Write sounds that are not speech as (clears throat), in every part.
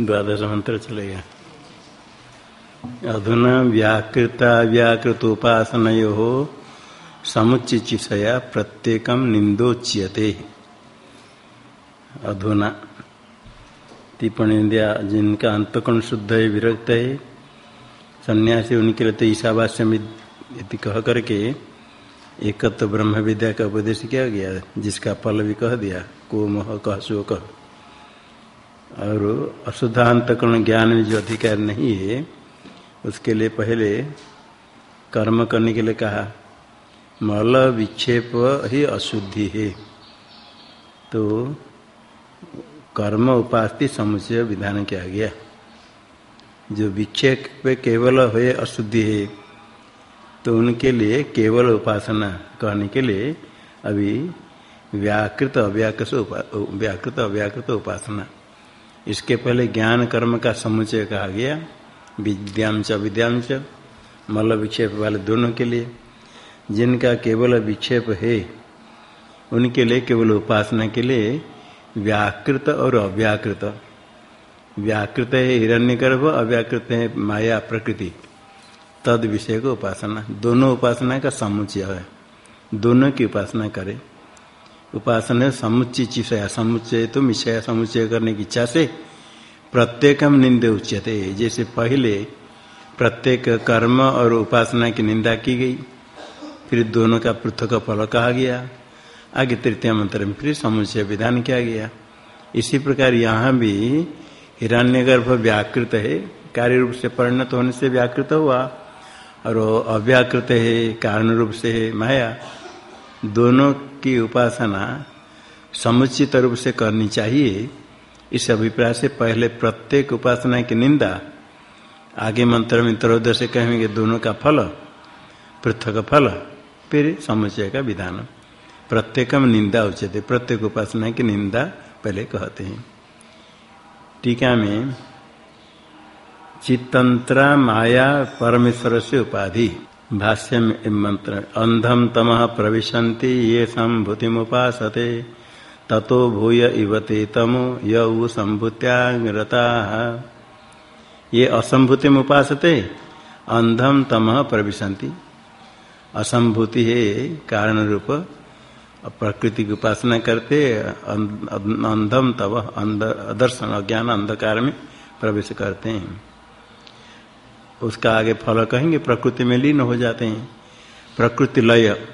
द्वादश मंत्र चलेगा अधुना व्याकृता व्याकृत उपासन समुचिचिषया प्रत्येक निंदोच्यते अधुना। टिप्पणी दिया जिनका अंतकोण शुद्ध है, विरक्त है, सन्यासी उनके लिए तो ईशावास्यम कह करके एकत्व ब्रह्म विद्या का उपदेश किया गया, जिसका फल भी कह दिया, को मोह कह सो कह। और अशुद्धांतकरण ज्ञान में जो अधिकार नहीं है, उसके लिए पहले कर्म करने के लिए कहा, मल विक्षेप ही अशुद्धि है। तो कर्म उपास्ति समुचय विधान किया गया। जो विक्षेप पे केवल हुए अशुद्धि है तो उनके लिए केवल उपासना करने के लिए अभी व्याकृत अव्याकृत व्याकृत अव्याकृत उपासना। इसके पहले ज्ञान कर्म का समुचय कहा गया। विद्यांश विद्यांश मल विक्षेप वाले दोनों के लिए। जिनका केवल विक्षेप है, उनके लिए केवल उपासना के लिए व्याकृत और अव्याकृत। व्याकृत है हिरण्यगर्भ, अव्याकृत है माया प्रकृति। तद विषय को उपासना। दोनों उपासना का समुचय है। दोनों की उपासना करें। उपासना समुच्चय चिषया समुच्चय तो मिशया समुच्चय करने की इच्छा से प्रत्येकम निंदे उच्यते। जैसे पहले प्रत्येक कर्म और उपासना की निंदा की गई, फिर दोनों का पृथक फल कहा गया, आगे तृतीय मंत्र में फिर समुच्चय विधान किया गया। इसी प्रकार यहाँ भी हिरण्यगर्भ व्याकृत है, कार्य रूप से परिणत होने से व्याकृत हुआ, और अव्याकृत है, कारण रूप से है, माया। दोनों की उपासना समुचित रूप से करनी चाहिए, इस अभिप्राय से पहले प्रत्येक उपासना की निंदा, आगे मंत्र में त्रोदय से कहेंगे दोनों का फल, पृथक फल, फिर समुचय का विधान। प्रत्येकम निंदा उचित प्रत्येक उपासना की निंदा पहले कहते हैं। टीका में चितंत्रा माया परमेश्वर से उपाधि। भाष्य में मंत्र अंधम तम प्रविशन्ति, ये संभूति मुसते ततो भूय इवते तमो यऊ संभूत्याग्रता ये असंभूति मुसते अंधम तम प्रविशन्ति। असंभूति है कारण रूप प्रकृति की उपासना करते अंधम तब अदर्शन, अज्ञान, अंधकार में प्रवेश करते हैं। उसका आगे फल कहेंगे, प्रकृति में लीन हो जाते हैं। प्रकृति लय,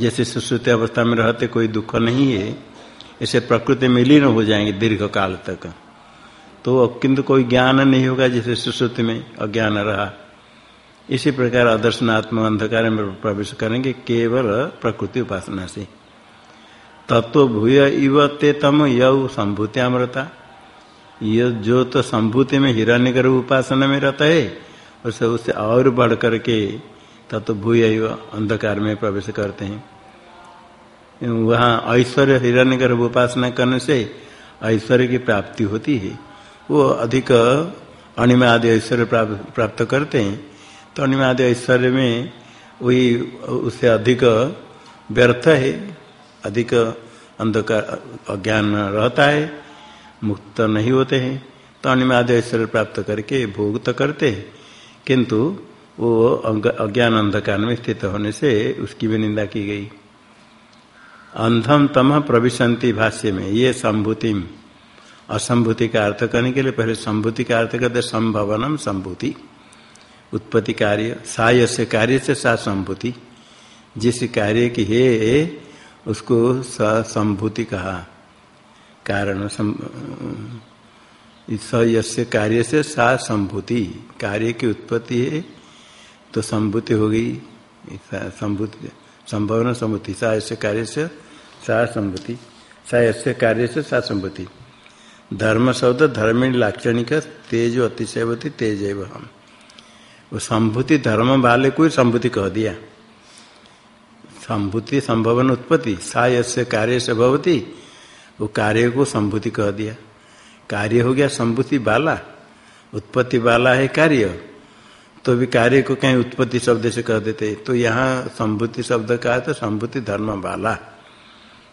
जैसे सुश्रुति अवस्था में रहते कोई दुख नहीं है ऐसे प्रकृति में लीन हो जाएँगे दीर्घ काल तक। तो किंतु कोई ज्ञान नहीं होगा जैसे सुश्रुति में अज्ञान रहा। इसी प्रकार आदर्शनात्म अंधकार में प्रवेश करेंगे केवल प्रकृति उपासना से। तत्व भूय इव ते तम यऊ संभूत्यामृता। यह जो तो संभूति में हिरण्य उपासना में रहता है। उससे उससे और बढ़ करके तत्व भूय अंधकार में प्रवेश करते हैं। वहाँ ऐश्वर्य हिरण्य गर्भ उपासना करने से ऐश्वर्य की प्राप्ति होती है। वो अधिक अणिमा आदि ऐश्वर्य प्राप्त करते हैं। तो अणिमा आदि ऐश्वर्य में वही, उससे अधिक व्यर्थ है, अधिक अंधकार, अज्ञान रहता है, मुक्त नहीं होते हैं। तो अणिमा आदि ऐश्वर्य प्राप्त करके भोग तो करते हैं। किंतु वो अज्ञान अंधकार में स्थित होने से उसकी भी निंदा की गई। अंधम तम प्रविशंति भाष्य में, ये संभूति असंभूति का अर्थ करने के लिए पहले संभूति का अर्थ करते संभवनम संभूति। उत्पत्ति कार्य साय से कार्य से सा संभूति। जिस कार्य की है, उसको संभूति कहा। कारण यस्य कार्य से सा संभूति। कार्य की उत्पत्ति है तो संभूति हो गई। संभूति, संभावना संभूति। सा कार्य से सा संभूति। सा कार्य से सा संभूति। धर्म शब्द धर्म लाक्षणिक, तेज अतिशयवती तेज एवं हम। वो संभूति धर्म वाले को ही संभूति कह दिया। संभूति, संभवन उत्पत्ति, सा कार्य से भवती, वो कार्य को संभूति कह दिया। कार्य हो गया संभूति बाला, उत्पत्ति वाला है कार्य। तो भी कार्य को कहीं उत्पत्ति शब्द से कह देते तो यहाँ संभूति शब्द का है तो संभूति धर्म वाला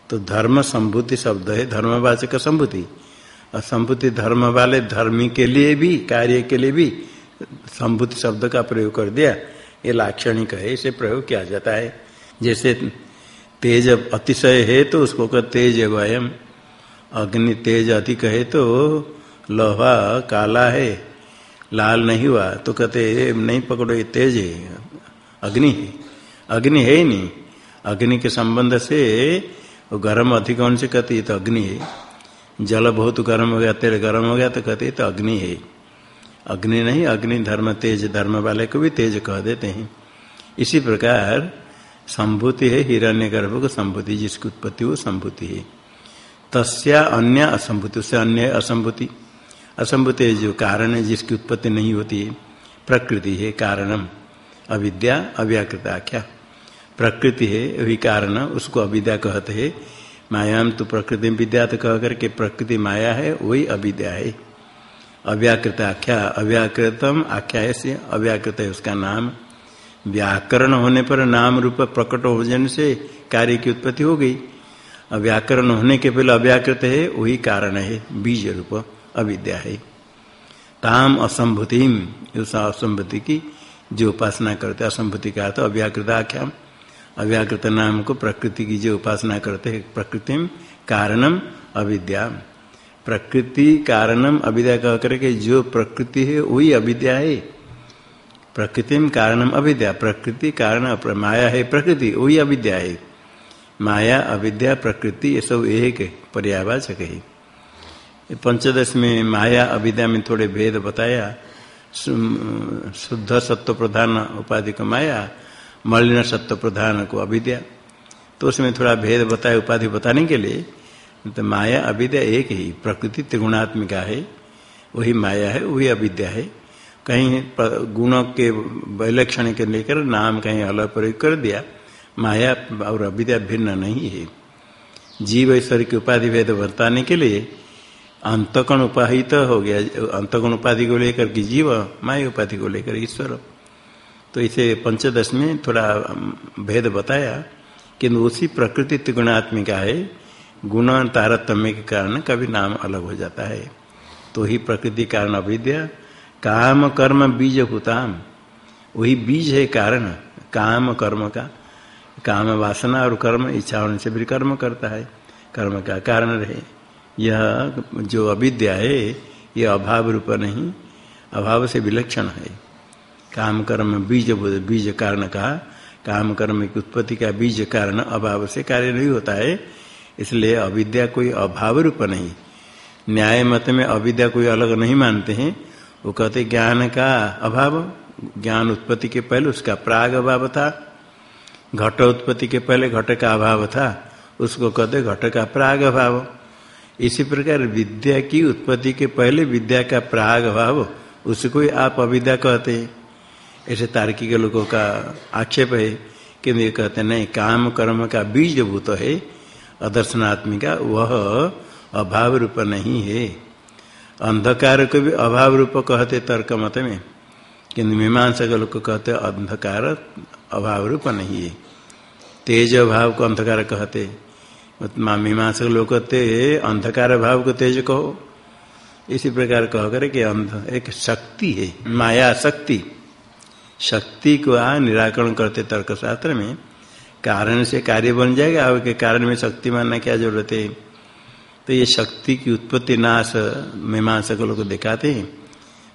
तो धर्म संभूति शब्द है, धर्मवाचक संभूति और संभूति धर्म वाले धर्मी के लिए भी, कार्य के लिए भी संभूति शब्द का प्रयोग कर दिया। ये लाक्षणिक है, इसे प्रयोग किया जाता है। जैसे तेज अतिशय है तो उसको कह तेज वयम अग्नि तेज अधिक है तो लोहा काला है, लाल नहीं हुआ। तो कहते नहीं पकड़ो, ये तेज है, अग्नि है। अग्नि है ही नहीं। अग्नि के संबंध से गर्म अधिक होने से कहते, ये तो अग्नि है। जल बहुत गर्म हो गया, तेल गर्म हो गया तो कहते तो अग्नि है। अग्नि नहीं, अग्नि धर्म तेज, धर्म वाले को भी तेज कह देते हैं। इसी प्रकार संभूति है हिरण्य गर्भ को संभूति, जिसकी उत्पत्ति वो संभूति है। तस्या अन्य असंभूति उससे अन्य असंभूति। असंभूति जो कारण है, जिसकी उत्पत्ति नहीं होती है। प्रकृति है कारणम। अविद्या, अव्याकृत आख्या प्रकृति है, वही कारण, उसको अविद्या कहते हैं। मायाम तो प्रकृति विद्या तो कह करके प्रकृति माया है, वही अविद्या है। अव्याकृत आख्या अव्याकृतम आख्या से अव्याकृत है उसका नाम। व्याकरण होने पर नाम रूप प्रकट हो जाने से कार्य की उत्पत्ति हो गई। व्याकरण होने के पहले अव्याकृत है, वही कारण है, बीज रूप अविद्या है। ताम असंभूति उस असंभूति की जो उपासना करते असंभूति का तो अव्याकृत आख्या। अव्याकृत नाम को प्रकृति की जो उपासना करते हैं प्रकृति कारणम अविद्या। प्रकृति कारणम अविद्या कह करके जो प्रकृति है, वही अविद्या है। प्रकृतिम कारणम अविद्या, प्रकृति कारण माया है, प्रकृति वही अविद्या है। माया, अविद्या, प्रकृति, ये सब एक पर्यावाचक है पंचदश में माया, अविद्या में थोड़े भेद बताया शुद्ध सत्व प्रधान उपाधि को माया, मलिन सत्व प्रधान को अविद्या। तो उसमें थोड़ा भेद बताया, उपाधि बताने के लिए तो माया, अविद्या एक ही, प्रकृति त्रिगुणात्मिका है, वही माया है, वही अविद्या है। कहीं गुणों के, विलक्षण के लेकर नाम कहीं अलग प्रयोग कर दिया माया और अविद्या भिन्न नहीं है। जीव ईश्वर की उपाधि भेद बताने के लिए अंतकण उपाहित हो गया। अंतकण उपाधि को लेकर के जीव, माया उपाधि को लेकर ईश्वर। तो इसे पंचदश में थोड़ा भेद बताया किंतु उसी प्रकृति त्रिगुणात्मिका है। गुण तारतम्य के कारण कभी नाम अलग हो जाता है। तो ही प्रकृति कारण अविद्या, काम, कर्म, बीज भूताम वही बीज है कारण, काम, कर्म का। काम, वासना और कर्म, इच्छा होने से भी कर्म करता है। कर्म का कारण रहे। यह जो अविद्या है यह अभाव रूप नहीं, अभाव से विलक्षण है। काम, कर्म, बीज बीज कारण का, काम, कर्म की उत्पत्ति का बीज कारण अभाव से कार्य नहीं होता है। इसलिए अविद्या कोई अभाव रूप नहीं। न्याय मत में अविद्या कोई अलग नहीं मानते हैं। वो कहते ज्ञान का अभाव, ज्ञान उत्पत्ति के पहले उसका प्राग अभाव था। घट उत्पत्ति के पहले घट का अभाव था, उसको कहते घट का प्राग अभाव। इसी प्रकार विद्या की उत्पत्ति के पहले विद्या का प्राग अभाव, उसको ही आप अविद्या कहते हैं। ऐसे तार्किक लोगों का आक्षेप है कि ये कहते नहीं, काम कर्म का बीज भूत है, अदर्शनात्मिका वह अभाव रूप नहीं है। अंधकार को भी अभाव रूप कहते तर्क मत में। किन्तु मीमांसा के लोग कहते अंधकार अभाव रूप नहीं है। तेज भाव को अंधकार कहते। मीमांसक लोग कहते, अंधकार भाव को तेज कहो। इसी प्रकार कह कर कि अंध एक शक्ति है, माया शक्ति। शक्ति को आ निराकरण करते तर्क शास्त्र में। कारण से कार्य बन जाएगा, और के कारण में शक्ति मानना क्या ज़रूरत है? तो ये शक्ति की उत्पत्ति नाश मीमांसक लोग दिखाते हैं।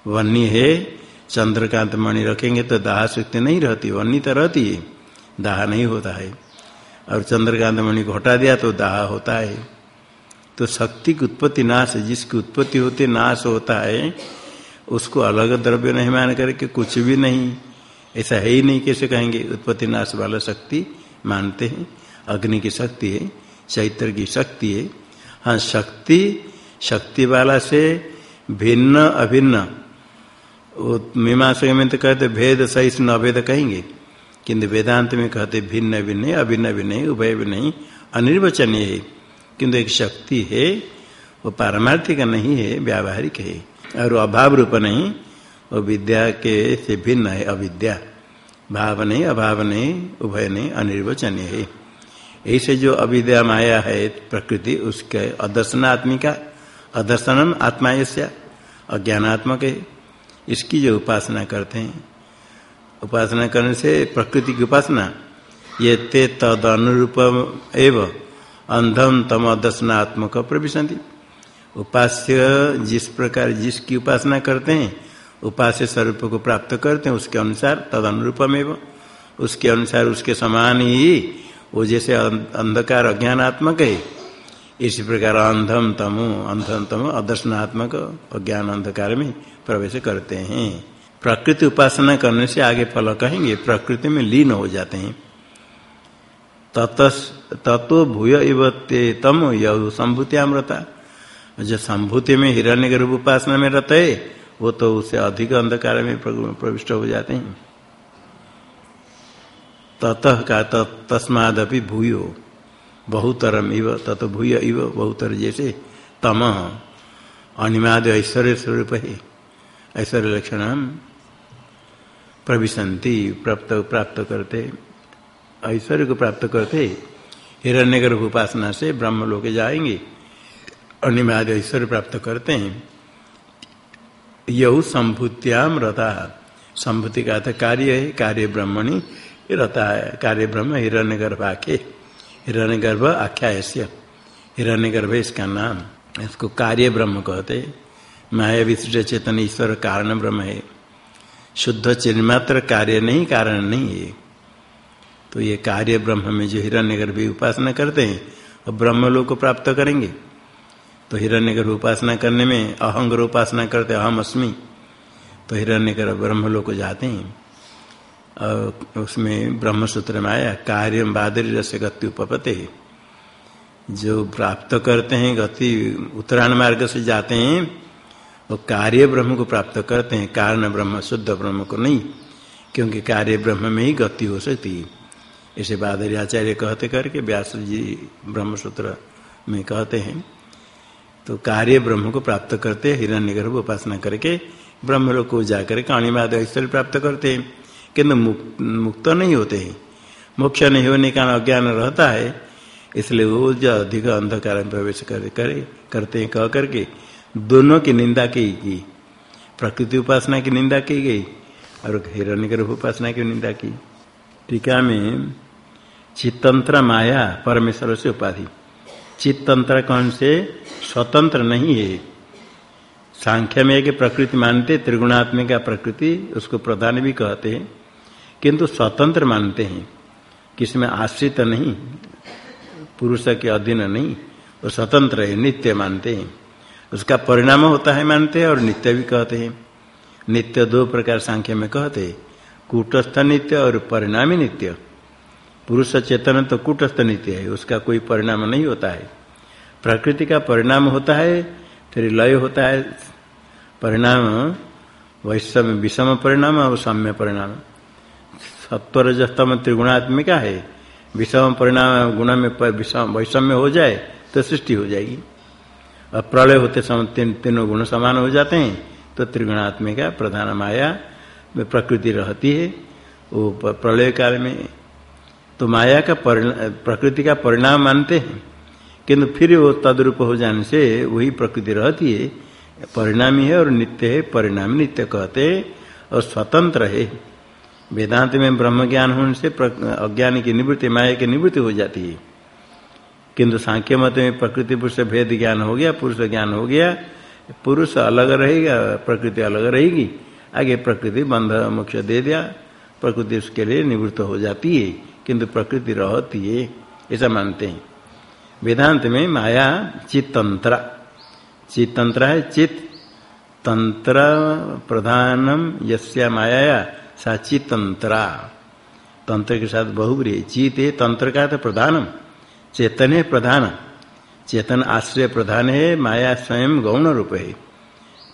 वन्य है चंद्रकांत मणि रखेंगे तो दाह शक्ति नहीं रहती तो रहती है। दाह नहीं होता है। और चंद्रकांत मणि को हटा दिया तो दाह होता है। तो शक्ति की उत्पत्ति नाश जिसकी उत्पत्ति होती, नाश होता है, उसको अलग द्रव्य नहीं मान करके कुछ भी नहीं। ऐसा है ही नहीं, कैसे कहेंगे? उत्पत्ति नाश वाला शक्ति मानते हैं। अग्नि की शक्ति है, चैत्र की शक्ति है। हाँ शक्ति शक्ति वाला से भिन्न, अभिन्न मीमांसा में तो कहते भेद सहिष्णु अभेद कहेंगे। किंतु वेदांत में कहते भिन्न भिन्न अभिन्न भिन्न उभय भी नहीं, अनिर्वचनीय है। किंतु एक शक्ति है, वो पारमार्थिक नहीं है, व्यावहारिक है, और अभाव रूप नहीं, वो विद्या के से भिन्न है, अविद्या। भाव नहीं, अभाव नहीं, उभय नहीं, अनिर्वचनीय है। ऐसे जो अविद्या माया है, प्रकृति, उसके अदर्शनात्मिका, अदर्शनम आत्मा यस्या अज्ञानात्मक है। इसकी जो उपासना करते हैं। उपासना करने से प्रकृति की उपासना। ये ते तद अनुरूप एवं अंधम तम अदर्शनात्मक प्रविशंति उपास्य जिस प्रकार जिसकी उपासना करते हैं, उपास्य स्वरूप को प्राप्त करते हैं, उसके अनुसार तद अनुरूपम एवं। उसके अनुसार उसके समान ही वो जैसे अंधकार अज्ञानात्मक है इसी प्रकार अंधम तमो अंधम तमो, अदर्शनात्मक अज्ञान अंधकार में प्रवेश करते हैं। प्रकृति उपासना करने से आगे फल कहेंगे, प्रकृति में लीन हो जाते हैं। तत्व भूय इव ते तम, यह संभूतियामृता जो संभूति में हिरण्य गर्भ उपासना में रहते है, वो तो उससे अधिक अंधकार में प्रविष्ट हो जाते हैं। ततः का तस्मादपि भूयो। बहुतरम इव, तत भूय इव, बहुतर जैसे तम। अनिमाद ऐश्वर्य स्वरूप है। ऐश्वर्य लक्षण प्रविशंति, प्राप्त प्राप्त करते। ऐश्वर्य को प्राप्त करते हिरण्य उपासना से ब्रह्म लोग जाएँगे। अनिमाद ऐश्वर्य प्राप्त करते हैं। यहु संभूत्याम रता। संभूति का अर्थ कार्य है, कार्य ब्रह्मणि, रता है। कार्य ब्रह्म हिरण्य गर्भ आखे हिरण्य गर्भ आख्या ऐसे हिरण्य गर्भ इसका नाम इसको कार्य ब्रह्म कहते। माया विशिष्ट चेतन ईश्वर कारण ब्रह्म है। शुद्ध चिन्मात्र कार्य नहीं, कारण नहीं है। तो ये कार्य ब्रह्म में जो हिरण्य गर्भ उपासना करते हैं और ब्रह्म लोग को प्राप्त करेंगे। तो हिरण्य गर्भ उपासना करने में अहंग उपासना करते, अहम अस्मि। तो हिरण्य गर्भ ब्रह्म लोग को जाते हैं। उसमें ब्रह्म सूत्र में आया, कार्य बादरी रस गति उपपते जो प्राप्त करते हैं, गति उत्तरायण मार्ग से जाते हैं, वो कार्य ब्रह्म को प्राप्त करते हैं, कारण ब्रह्म, शुद्ध ब्रह्म को नहीं, क्योंकि कार्य ब्रह्म में ही गति हो सकती है। इसे बादरी आचार्य कहते करके व्यास जी ब्रह्म सूत्र में कहते हैं। तो कार्य ब्रह्म को प्राप्त करते हिरण्य गर्भ उपासना करके ब्रह्म लोग को जाकर काणीवाद ऐश्वर्य प्राप्त करते हैं। किंतु मुक्त नहीं होते हैं। मोक्ष नहीं होने का अज्ञान रहता है, इसलिए वो जो अधिक अंधकार में प्रवेश करे करे, करते हैं, कह करके दोनों की निंदा की गई। प्रकृति उपासना की निंदा की गई और हिरण्य गर्भ उपासना की निंदा की। टीका में चितंत्र माया परमेश्वर से उपाधि। चितंत्र कौन से? स्वतंत्र नहीं है। सांख्य में एक प्रकृति मानते, त्रिगुणात्मिका प्रकृति, उसको प्रधान भी कहते हैं। किंतु स्वतंत्र मानते हैं किसमें आश्रित नहीं, पुरुष के अधीन नहीं, वो स्वतंत्र है, नित्य मानते हैं। उसका परिणाम होता है मानते हैं और नित्य भी कहते हैं। नित्य दो प्रकार सांख्य में कहते हैं, कूटस्थ नित्य और परिणामी नित्य। पुरुष चेतन तो कूटस्थ नित्य है, उसका कोई परिणाम नहीं होता है। प्रकृति का परिणाम होता है, फिर लय होता है। परिणाम वैषम विषम परिणाम और साम्य परिणाम। सत्वरजस्तम त्रिगुणात्मिका है। विषम परिणाम गुण में विषम वैषम्य हो जाए तो सृष्टि हो जाएगी। और प्रलय होते समय तीन, तीनों गुण समान हो जाते हैं तो त्रिगुणात्मिका प्रधान माया में प्रकृति रहती है। वो प्रलय काल में तो माया का प्रकृति का परिणाम मानते हैं। किंतु फिर वो तद्रूप हो जाने से वही प्रकृति रहती है। परिणामी है और नित्य है, परिणाम नित्य कहते और स्वतंत्र है। वेदांत में ब्रह्म ज्ञान होने से अज्ञान की निवृत्ति, माया की निवृत्ति हो जाती है। किंतु सांख्य मत में प्रकृति पुरुष भेद ज्ञान हो गया, पुरुष ज्ञान हो गया, पुरुष अलग रहेगा, प्रकृति अलग रहेगी। आगे प्रकृति बंध मोक्ष दे दिया, प्रकृति उसके लिए निवृत्त हो जाती है, किंतु प्रकृति रहती है, ऐसा मानते हैं। वेदांत में माया चितंत्र चितंत्र है चित्त। तंत्र प्रधानम यस्या माया सा चितंत्रा तंत्र के साथ बहुब्री चित है तंत्र का तो प्रधानम। चेतन है प्रधान। चेतन आश्रय प्रधान है, माया स्वयं गौण रूप है।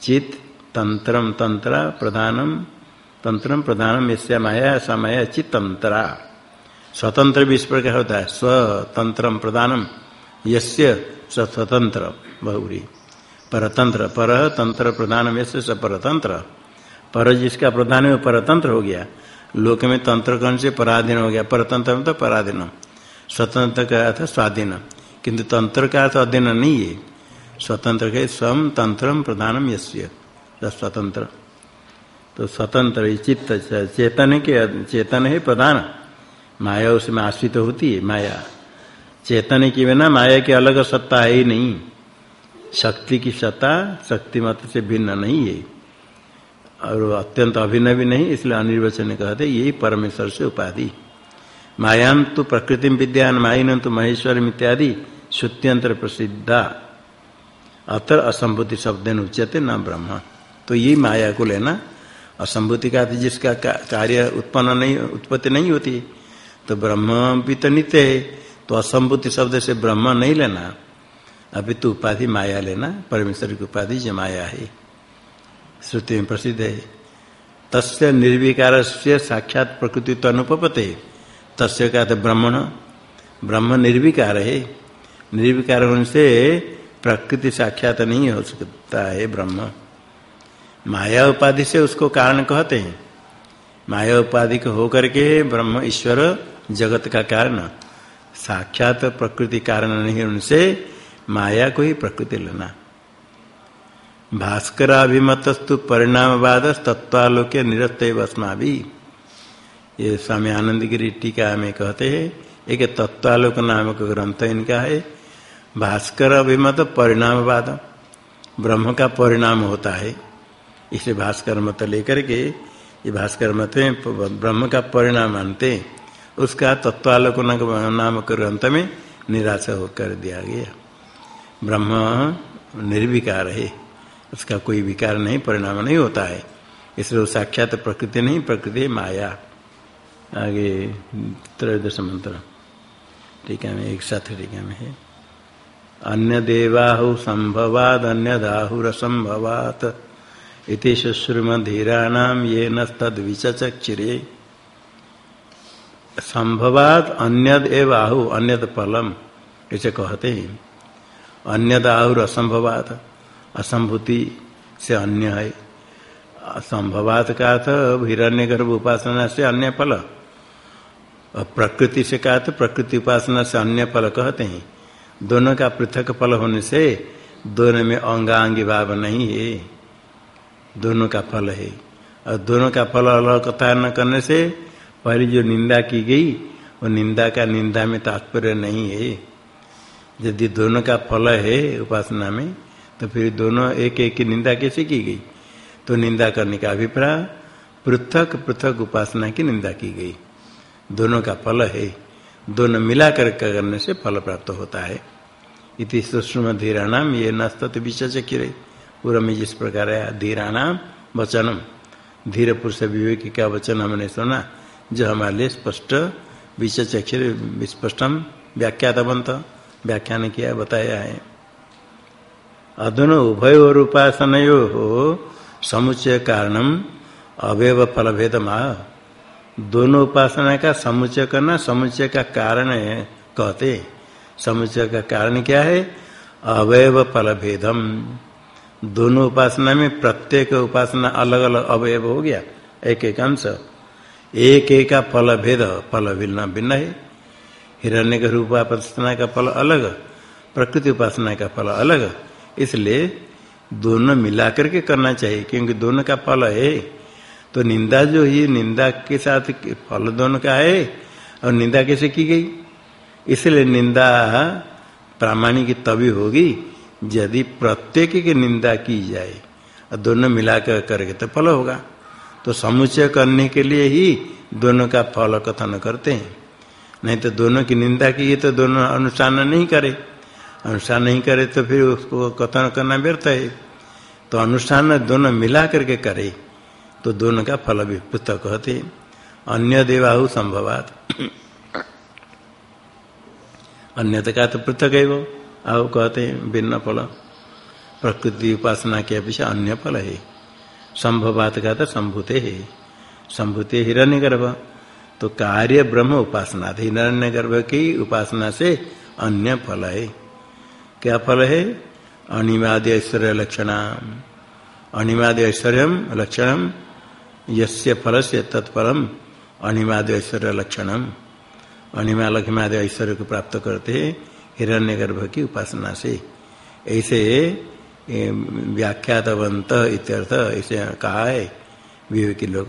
चित तंत्रम तंत्र प्रधानम। तंत्रम प्रधानम यस्या माया, सा माया चितंत्रा स्वतंत्र भी इस प्रकार होता है। स्वतंत्रम प्रधानम। यस्य स्वतंत्र बहुरी परतंत्र। पर तंत्र प्रधान में से परतंत्र। पर जिसका प्रधान है परतंत्र हो गया। लोक में तंत्र कौन से पराधीन हो गया। परतंत्र में तो पराधीन स्वतंत्र का अर्थ स्वाधीन। किंतु तंत्र का अर्थ अधीन नहीं है। स्वतंत्र के स्वम तंत्र प्रधानम यश्य स्वतंत्र। तो स्वतंत्र चित्त चेतन के, चेतन है प्रधान। माया उसमें आश्रित तो होती है, माया। चेतन की बिना माया की अलग सत्ता है ही नहीं। शक्ति की सत्ता शक्ति मत से भिन्न नहीं है। और अत्यंत अभिन्न भी नहीं, इसलिए अनिर्वचन कहते यही परमेश्वर से उपाधि। मायाम तो प्रकृति विद्यान माइन तो महेश्वर इत्यादि, श्रुत्यंत्र प्रसिद्धा। अतर असंभूति शब्द उच्यते, न ब्रह्म। तो ये माया को लेना असंभूति का जिसका कार्य उत्पन्न नहीं, उत्पत्ति नहीं होती तो ब्रह्म भी तो नित्य है। तो असंभूति शब्द से ब्रह्म नहीं लेना। अभी तो उपाधि माया लेना, परमेश्वर की उपाधि जो माया है। श्रुति में प्रसिद्ध। है तस्य निर्विकार से साक्षात प्रकृति तो अनुपते तस्य का तो ब्रह्मण। ब्रह्म निर्विकार है। निर्विकार होने से प्रकृति साक्षात नहीं हो सकता है ब्रह्म। माया उपाधि से उसको कारण कहते हैं। माया उपाधि को होकर के ब्रह्म ईश्वर जगत का कारण। साक्षात प्रकृति कारण नहीं उनसे माया को ही प्रकृति लेना। भास्कर अभिमतस्तु परिणामवाद तत्वालोक्य निरस्त वस्मा भी ये स्वामी आनंद गिरी टीका में कहते हैं, एक तत्वालोक नामक ग्रंथ इनका है भास्कर अभिमत परिणामवाद। ब्रह्म का परिणाम होता है। इसे भास्कर मत लेकर के, ये भास्कर मत में ब्रह्म का परिणाम मानते उसका तत्वालोक नामक ग्रंथ में निराशा होकर दिया गया। ब्रह्म निर्विकार है। उसका कोई विकार नहीं, परिणाम नहीं होता है। इसलिए साक्षात प्रकृति नहीं, प्रकृति माया। आगे, त्रयोदश मंत्र। टीका में एक साथ टीका में। है अन्य देवाहु संभवाद अन्य दाहुर संभवात। इति शुश्रुमधीराणाम ये नद विचचक्षिरे संभवात अन्यद एव आहु, अन्यद फलम। ऐसे कहते हैं। अन्यद आहुर असंभवात असंभूति से अन्य है। असंभवात का अर्थ हिरण्य गर्भ उपासना से अन्य फल। और प्रकृति से कहा तो प्रकृति उपासना से अन्य फल कहते हैं। दोनों का पृथक फल होने से दोनों में अंगांगी भाव नहीं है। दोनों का फल है। और दोनों का फल अलग कथा न करने से पहले जो निंदा की गई, वो निंदा का निंदा में तात्पर्य नहीं है। यदि दोनों का फल है उपासना में तो फिर दोनों एक एक की निंदा कैसे की गई? तो निंदा करने का अभिप्राय, पृथक पृथक उपासना की निंदा की गई। दोनों का फल है। दोनों मिलाकर करने से फल प्राप्त होता है। इति सूक्ष्म धीराणाम, ये नस्तत विचचकिर पूर्व में जिस प्रकार है, धीराणाम वचनम। धीर पुरुष विवेक का वचन हमने सुना, जो हमारे लिए स्पष्ट विचचक्षर स्पष्टम, व्याख्यातवंत। व्याख्यान किया, बताया है। अधुन उभय और उपासन समुचय कारणम अवयव फल भेद दोनों उपासना का समुचय करना समुचय का कारण है, कहते समुचय का कारण क्या है? अवयव फल भेदम दोनों उपासना में प्रत्येक उपासना अलग अलग अवयव हो गया एक एक अंश। एक एक का फल भेद फल भिन्न भिन्न है। हिरण्य रूप उपासना का फल अलग, प्रकृति उपासना का फल अलग। इसलिए दोनों मिलाकर के करना चाहिए, क्योंकि दोनों का फल है। तो निंदा जो है, निंदा के साथ फल दोनों का है, और निंदा कैसे की गई? इसलिए निंदा प्रामाणिक तभी होगी यदि प्रत्येक की निंदा की जाए, और दोनों मिलाकर करके तो फल होगा। तो समुचय करने के लिए ही दोनों का फल कथन करते हैं। नहीं तो दोनों की निंदा की तो दोनों अनुष्ठान नहीं करे। अनुष्ठान नहीं करे तो फिर उसको कथन करना व्यर्थ है। तो अनुष्ठान दोनों मिला करके करे तो दोनों का फल भी पुस्तक कहते अन्य देवाहु संभवात। अन्य का तो पृथक है वो आओ कहते हैं भिन्न फल। प्रकृति उपासना के अपेक्षा अन्य फल है। संभवात का तो संभूते है। संभूते हिरण्य गर्भ तो कार्य ब्रह्म उपासना हिरण्य गर्भ की उपासना से अन्य फल है। क्या फल है? अनिवाद्य ऐश्वर्य लक्षण अनिवाद्य ऐश्वर्य लक्षण यस्य फल से तत्फलम अनिवाद्य ऐश्वर्य लक्षणम। अनिमा लक्ष्मादि ऐश्वर्य को प्राप्त करते हैं हिरण्य गर्भ की उपासना से। ऐसे व्याख्यातवंत इत्यर्थ ऐसे कहा है विवेकी लोग।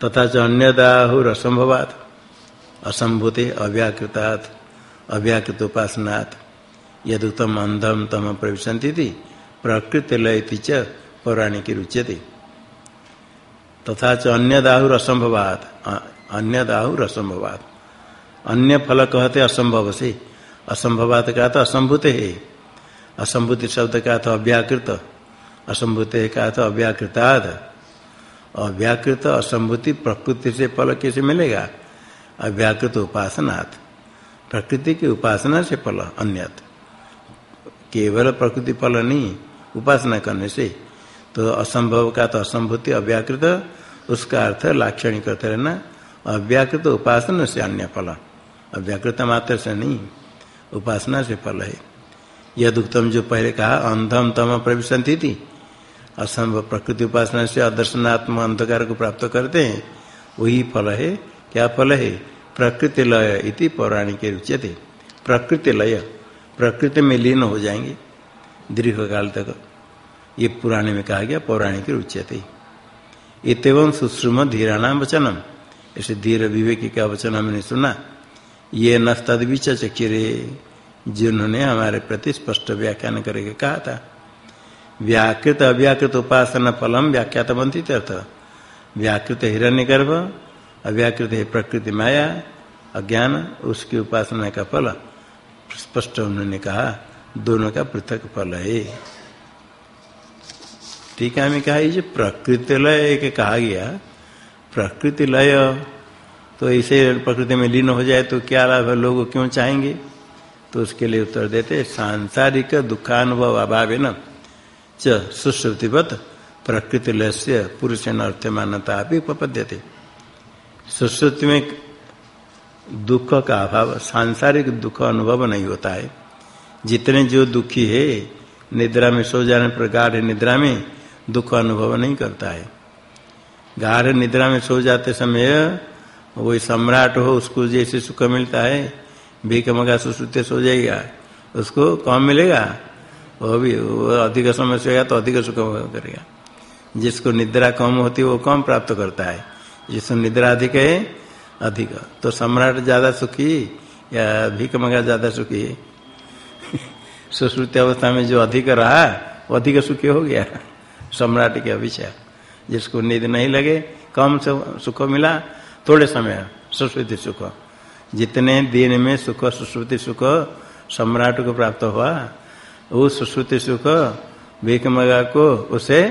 तथा च अन्य दाहुर असंभवात असंभूते अव्याकृतात्। अव्याकृत उपासनात्। यदुतम अंधम तम प्रविशंति थी प्रकृति लयति च पौराणिक रुच्यते। तथा च अन्य दाहुर असंभवात अन्य दाहुर असंभवात अन्य फल कहते असंभव से असंभवात का तो असंभूत है असंभूति शब्द का तो अव्याकृत। असंभूत का तो अव्याकृताद अव्याकृत असंभूति प्रकृति से फल कैसे मिलेगा? अव्याकृत उपासनाथ प्रकृति की उपासना से फल अन्यत। केवल प्रकृति फल नहीं, उपासना करने से। तो असंभव का तो असंभूति अव्याकृत, उसका अर्थ लाक्षणिक करते रहना। अव्याकृत उपासना से अन्य फल। अव्याकृत मात्र से नहीं, उपासना से फल है। यद उत्तम जो पहले कहा, अंधम तम प्रविशंति थी। असंभव प्रकृति उपासना से अदर्शनात्म अंधकार को प्राप्त करते हैं। वही फल है। क्या फल है? प्रकृति लय इति पौराणिक रुच्यते। प्रकृति लय प्रकृति में लीन हो जाएँगे। दीर्घ काल तक। ये पुराने में कहा गया, पौराणिक उच्यते इतव सुश्रुम धीराणाम वचनम। ऐसे धीर विवेकी का वचन हमने सुना। ये न तद जिन्होंने हमारे प्रति स्पष्ट व्याख्यान करके कहा था। व्याकृत अव्याकृत उपासना फलम व्याख्यात बनती अर्थ। व्याकृत हिरण्य गर्भ अव्याकृत है प्रकृति माया, अज्ञान, उसकी उपासना का फल। स्पष्ट उन्होंने कहा, दोनों का पृथक फल है। टीका में कहा, ये प्रकृति लय एक कहा गया प्रकृति लय तो ऐसे प्रकृति में लीन हो जाए तो क्या लाभ है? लोग क्यों चाहेंगे? तो उसके लिए उत्तर देते, सांसारिक दुखानुभव अभाव न। च, सुश्रुतिवत प्रकृति लय से पुरुष अर्थ मान्यता भी उपपद्यते। सुश्रुति में दुख का अभाव, सांसारिक दुख अनुभव नहीं होता है। जितने जो दुखी है, निद्रा में सो जाने पर गाढ़ निद्रा में दुख अनुभव नहीं करता है। गाढ़ निद्रा में सो जाते समय वही सम्राट हो, उसको जैसे सुख मिलता है, भीख मगा सुश्रुते सो जाएगा, उसको कम मिलेगा? वो भी, वो अधिक समय सोएगा तो अधिक सुख करेगा। जिसको निद्रा कम होती है, वो कम प्राप्त करता है? जिसको निद्रा अधिक है अधिक। तो सम्राट ज़्यादा सुखी या भीख मंगा ज़्यादा सुखी? (laughs) सुश्रुति अवस्था में जो अधिक रहा, वो अधिक सुखी हो गया। सम्राट के अभिषय जिसको नींद नहीं लगे, कम से, सुख मिला, थोड़े समय सुश्रुति सुख। जितने दिन में सुख, सुश्रुति सुख, सम्राट को प्राप्त हुआ, वो सुश्रुति सुख, भीख मगा को उसे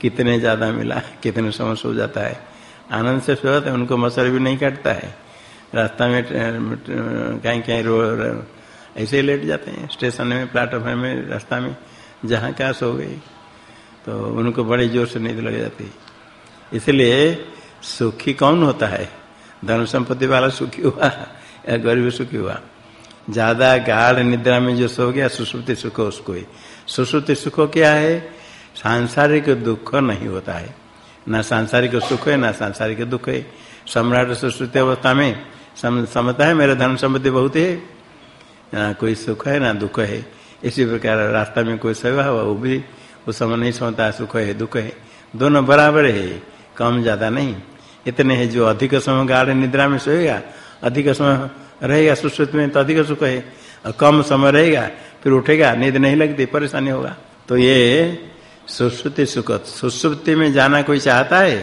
कितने ज़्यादा मिला, कितने समय सो जाता है। आनंद से सोते हैं, उनको मसर भी नहीं काटता है। रास्ता में, कहीं कहीं रो ऐसे ही लेट जाते हैं। स्टेशन में, प्लेटफॉर्म में, रास्ता में, जहाँ कहा सो गई तो उनको बड़े ज़ोर से नींद लग जाती है। इसलिए सुखी कौन होता है? धन संपत्ति वाला सुखी हुआ या गरीब सुखी हुआ? ज़्यादा गाढ़ निद्रा में जो सो गया, सुश्रुति सुख उसको सुश्रुति सुख क्या है? सांसारिक दुख नहीं होता है। न सांसारिक सुख है, न सांसारिक दुख है। सम्राट सुश्रुति अवस्था में समझता है, मेरा धन संपत्ति बहुत है। ना कोई सुख है, ना दुख है। इसी प्रकार रास्ता में कोई सेवा हुआ वो भी उस समय नहीं समझता सुख है, दुख है। दोनों बराबर है, कम ज़्यादा नहीं। इतने है जो अधिक समय गाढ़ निद्रा में सोएगा, अधिक समय रहेगा सुश्रुत में तो अधिक सुख है। और कम समय रहेगा, फिर उठेगा, नींद नहीं लगती, परेशानी होगा। तो ये सुश्रुति सुख सुश्रुति में जाना कोई चाहता है?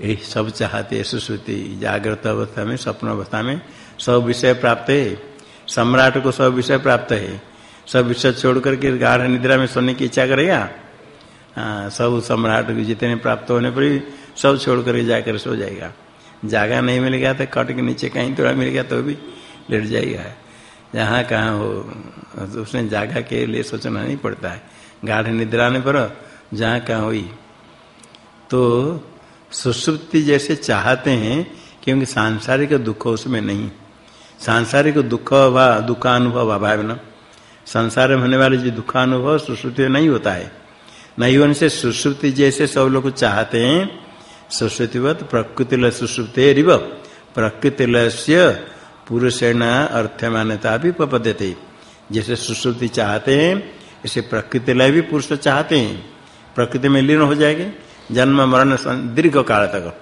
ये सब चाहते है सुश्रुति। जागृत अवस्था में, स्वप्न अवस्था में सब विषय प्राप्त है। सम्राट को सब विषय प्राप्त है। सब विषय छोड़ करके गाढ़ निद्रा में सोने की इच्छा करेगा? हाँ सब सम्राट को जितने प्राप्त होने पर भी सब छोड़ करके जाकर सो जाएगा। जागा नहीं मिल गया तो कट के नीचे कहीं थोड़ा मिल गया तो भी लेट जाएगा। जहाँ कहाँ हो तो उसने जागा के लिए सोचना नहीं पड़ता है। गाढ़ निद्रा ने पर जहाँ कहाँ हुई। तो सुसुप्ति जैसे चाहते हैं क्योंकि सांसारिक दुख उसमें नहीं। सांसारिक दुख दुखानुभव अभाव न। संसार में होने वाले जो दुखानुभव, सुश्रुति में नहीं होता है। नहीं होने से सुश्रुति जैसे सब लोग चाहते हैं सुश्रुतिवत प्रकृति सुश्रुते रिव। प्रकृति से पुरुषेण अर्थ मान्यता भी उपपद्यते जैसे सुश्रुति चाहते हैं इसे प्रकृति लय भी पुरुष चाहते हैं। प्रकृति में लीन हो जाएँगे। जन्म, मरण दीर्घ काल तक।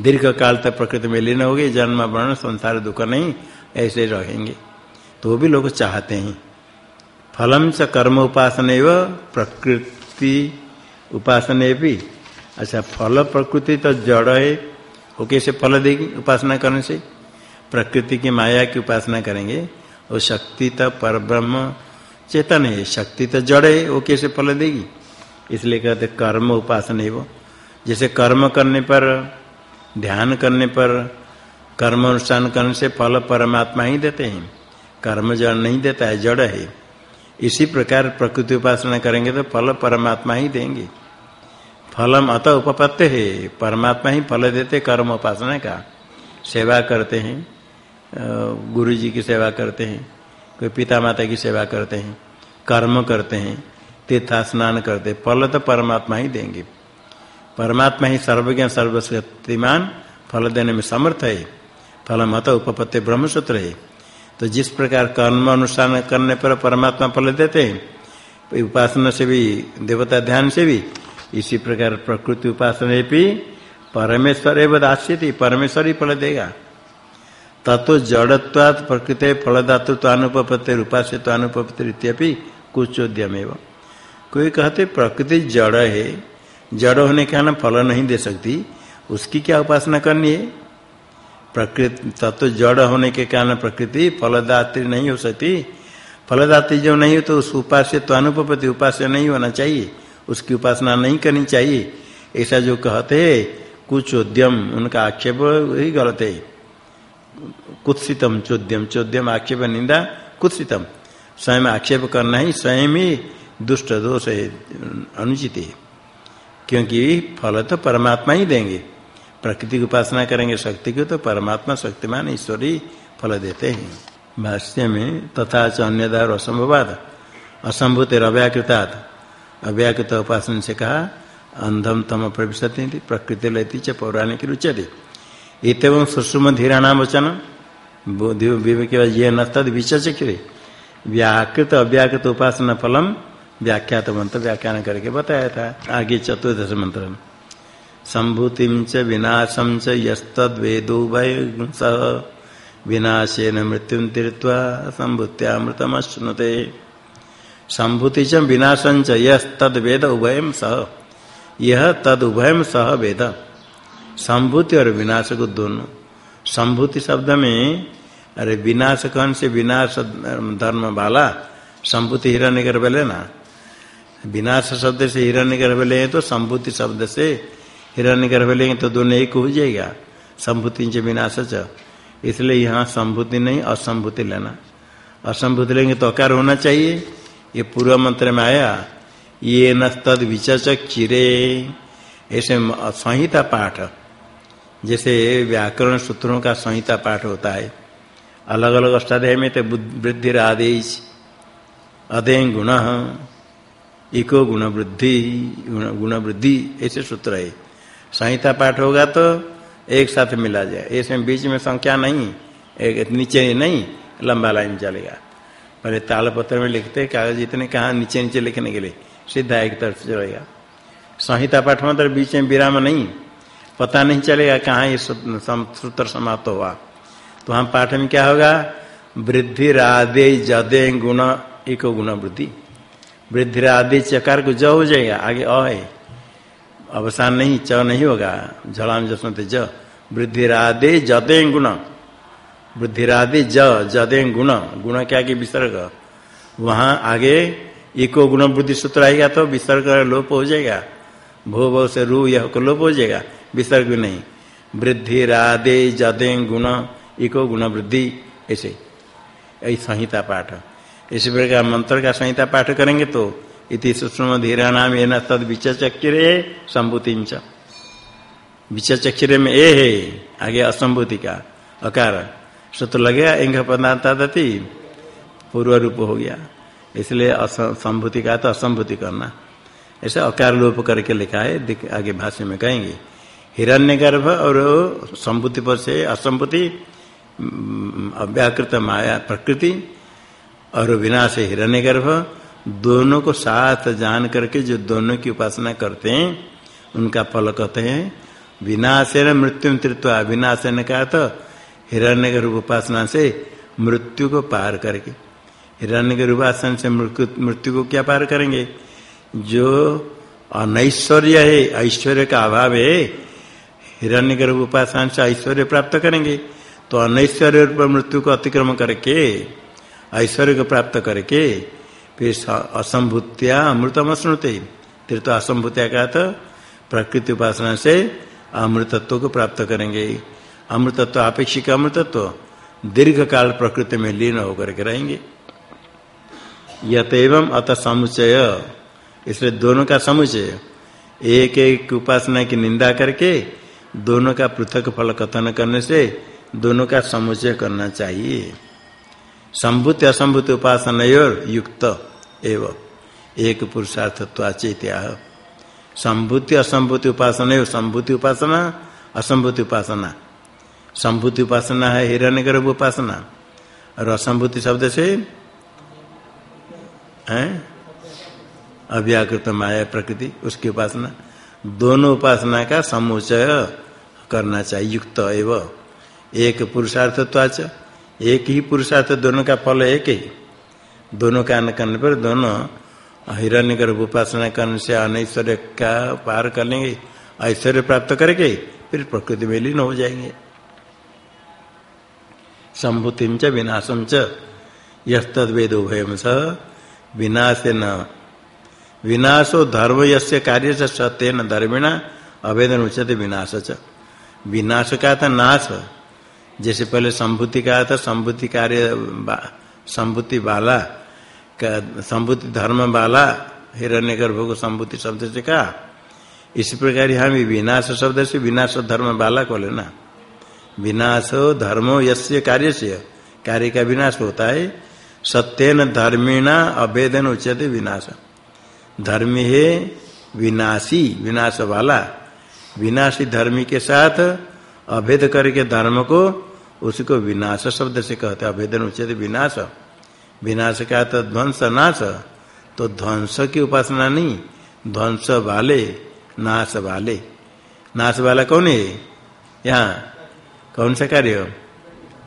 दीर्घ काल तक प्रकृति में लीन हो गए जन्म, मरण, संसार, दुख नहीं, ऐसे रहेंगे। तो भी लोग चाहते हैं। फलम च कर्म उपासना प्रकृति उपासना भी। अच्छा फल प्रकृति तो जड़ है। वो कैसे फल देगी उपासना करने से? प्रकृति की माया की उपासना करेंगे। और शक्ति तो पर ब्रह्म चेतन है, शक्ति तो जड़ है, वो कैसे फल देगी? इसलिए कहते कर्म उपासना वो। जैसे कर्म करने पर, ध्यान करने पर, कर्म अनुष्ठान करने से फल परमात्मा ही देते हैं। कर्म जड़ नहीं देता है, जड़ है। इसी प्रकार प्रकृति उपासना करेंगे तो फल परमात्मा ही देंगे। फलम अत उपपत्ति है, परमात्मा ही फल देते कर्म उपासना का। सेवा करते हैं गुरु जी की सेवा करते हैं। कोई पिता माता की सेवा करते हैं, कर्म करते हैं तीर्था स्नान करते फल तो परमात्मा ही देंगे। परमात्मा ही सर्वज्ञ, सर्वशक्तिमान, फल देने में समर्थ है। फल मत उपपत्ति ब्रह्मसूत्र है। तो जिस प्रकार कर्म अनुष्ठान करने पर परमात्मा फल देते हैं उपासना से भी, देवता ध्यान से भी, इसी प्रकार प्रकृति उपासना भी, परमेश्वर एवं दास्यति, परमेश्वर ही फल देगा। तत्व जड़त्वात् प्रकृति फल धातु अनुपत्ति उपास्य अनुपत्ति इत्यपि एवं कोई कहते, प्रकृति जड़ है, जड़ होने के कारण फल नहीं दे सकती, उसकी क्या उपासना करनी है? प्रकृति तत्व जड़ होने के कारण प्रकृति फलदात्री नहीं हो सकती। फलदात्री जो नहीं हो तो उस उपास्य तो अनुपति उपास्य नहीं होना चाहिए, उसकी उपासना नहीं करनी चाहिए। ऐसा जो कहते कुछ उद्यम उनका आक्षेप ही गलत है। कुत्सितम, चोद्यम। चोद्यम आक्षेप निंदा कुत्सितम। स्वयं आक्षेप करना ही स्वयं ही दुष्ट दोष अनुचित है। क्योंकि फल तो परमात्मा ही देंगे। प्रकृति की उपासना करेंगे, शक्ति की तो परमात्मा शक्तिमान ईश्वरी फल देते हैं। भाष्य में तथा च अन्यदार असंभवाद। असंभूत अव्याकृतात्। अव्याकृत उपासना से कहा अंधम तम प्रविशति प्रकृति लेती च पौराणिक रुचते इतव सुषुम धीराणाम वचन। विवेक ये व्याकृत अव्याकृत उपासना फलम व्याख्यात मंत्र व्याख्यान करके बताया था। आगे चतुर्दश मंत्र संभूति विनाशम च यस्तवेदो भय सह विनाशेन मृत्यु तीर्थवा संभूत्यामृतमश्नुते। संभूति च विनाशं च यद वेद उभयम सह यह तद उभयम सह वेद। संभूति और विनाश को दोनों। संभूति शब्द में, अरे विनाश कौन से? विनाश धर्म वाला? संभूति हिरण्य गर्भ लेना विनाश शब्द से हिरण्य गर्भ ले तो संभूति शब्द से हिरण्य गर्भ लेंगे तो दोनों एक हो जाएगा। संभूति से विनाश च। इसलिए यहाँ संभूति नहीं, असंभूति लेना। असंभूति लेंगे तो अकार होना चाहिए। ये पूर्व मंत्र में आया, ये न तद विचचक चिरे। ऐसे संहिता पाठ। जैसे व्याकरण सूत्रों का संहिता पाठ होता है। अलग अलग अष्टाध्याय में तो वृद्धि आदेश अधे गुण इको गुण वृद्धि गुण वृद्धि ऐसे सूत्र है। संहिता पाठ होगा तो एक साथ मिला जाए। इसमें बीच में संख्या नहीं, एक नीचे नहीं, लंबा लाइन चलेगा। पहले तालपत्र में लिखते, कागज़ इतने कहा नीचे नीचे लिखने के लिए? सीधा एक तरफ़ चलेगा। संहिता पाठ मतलब बीच में विराम नहीं। पता नहीं चलेगा कहाँ ये सूत्र समाप्त हुआ। तो हम पाठ में क्या होगा? वृद्धि राधे जदे गुण एक गुण वृद्धि। वृद्धि राधे चकार को ज हो जाएगा, आगे अ है। अवसान नहीं, च नहीं होगा। झलाम जसमते ज। वृद्धिरादे जदे गुण। वृद्धिरादे ज, जदे गुण। गुण क्या कि विसर्ग? वहाँ आगे इको गुण वृद्धि सूत्र आएगा तो विसर्ग लोप हो जाएगा। भो भो से रू यह लोप हो जाएगा। विसर्ग नहीं। वृद्धि राधे जदे गुण, इको गुण वृद्धि, ऐसे। यही संहिता पाठ। इसी प्रकार मंत्र का संहिता पाठ करेंगे तो इति सूक्ष्म धीराणाम ये न तद विचचक्रे संभूति विचचक्रे में ए है, आगे असंभूति का अकार। सूत्र लगेगा इंग पदार्थादति पूर्व रूप हो गया। इसलिए असंभूति का तो असंभूति करना। ऐसे अकार लोप करके लिखा है आगे भाष्य में कहेंगे। हिरण्य गर्भ और संभूति पर से असंभूति अव्याकृत माया प्रकृति और विनाश हिरण्य गर्भ दोनों को साथ जान करके जो दोनों की उपासना करते हैं, उनका फल कहते हैं विनाश न मृत्यु तृत्व विनाश ने कहा तो हिरण्य गर्भ उपासना से मृत्यु को पार करके। हिरण्य गर्भ उपासना से मृत्यु को क्या पार करेंगे? जो अनैश्वर्य है, ऐश्वर्य का अभाव है हिरण्य गर्भ उपासना से ऐश्वर्य प्राप्त करेंगे तो अनैश्वर्य पर मृत्यु को अतिक्रम करके ऐश्वर्य को प्राप्त करके, फिर असंभूत्या अमृतम स्मृति तीर्थ असंभूत्या का तो प्रकृति उपासना से अमृतत्व को प्राप्त करेंगे। अमृतत्व अपेक्षिक अमृतत्व दीर्घ काल प्रकृति में लीन होकर के रहेंगे। यत अत समुचय इसलिए दोनों का समुचय एक एक उपासना की निंदा करके दोनों का पृथक फल कथन करने से दोनों का समुचय करना चाहिए। संभूत असंभूत उपासना युक्त एवं एक पुरुषार्थत्वाचेत्या। संभूति असंभूति उपासना संभूति उपासना, असंभूति उपासना। संभूति उपासना है हिरण्य गर्भ उपासना। और असंभूति शब्द से, है? अव्याकृत माया प्रकृति, उसकी उपासना। दोनों उपासना का समुचय करना चाहिए, युक्त एवं। एक पुरुषार्थत्वाच एक ही पुरुषार्थ, दोनों का फल एक ही। दोनों का करने पर दोनों हिरण्य गर्भ उपासना करने से अनैश्वर्य का पार कर लेंगे, ऐश्वर्य प्राप्त करके फिर प्रकृति में लीन हो जाएँगे। संभूतिम च विनाशम च यद स विनाश न विनाशो धर्म यस्य कार्य से सत्यन धर्मिणा अवेदन उचित विनाश च। विनाश का था, नाश। जैसे पहले संभूति का था संभूति कार्य संभूति वाला संभूति धर्म वाला हिरण्य गर्भ को संभूति शब्द से कहा। इसी प्रकार भी विनाश शब्द से विनाश धर्म बाला को लेना। विनाश धर्मो यस्य कार्य से कार्य का विनाश होता है। सत्यन धर्मिणा अभेदन उच्यते विनाश। धर्म है विनाशी, विनाश वाला। विनाशी धर्मी के साथ अभेद करके धर्म को, उसको विनाश शब्द से कहते अभेदन उचित विनाश। विनाश का तो ध्वंस नाश। तो ध्वंस की उपासना नहीं, ध्वंस वाले, नाश वाले। नाश वाला कौन है? यहाँ, कौन सा कार्य?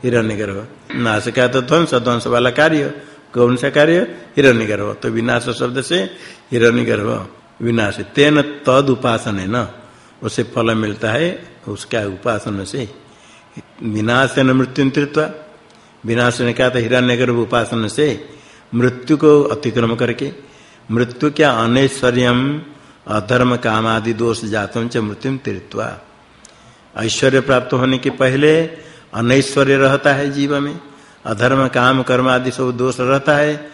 हिरण्य गर्भ नाश का तो ध्वंस ध्वंस वाला कार्य। कौन सा कार्य? हिरण्य गर्भ तो विनाश शब्द से हिरण्य गर्भ विनाश। तेन तद उपासन है न उसे फल मिलता है, उसका उपासना से विनाश न मृत्यु तृत्व विनाश ने कहा था? हिरण्य गर्भ उपासन से मृत्यु को अतिक्रम करके, मृत्यु क्या अनैश्वर्यम, अधर्म काम आदि दोष जातम च मृत्यु तीर्थवा ऐश्वर्य प्राप्त होने के पहले अनैश्वर्य रहता है जीव में, अधर्म, काम कर्म आदि सब दोष रहता है।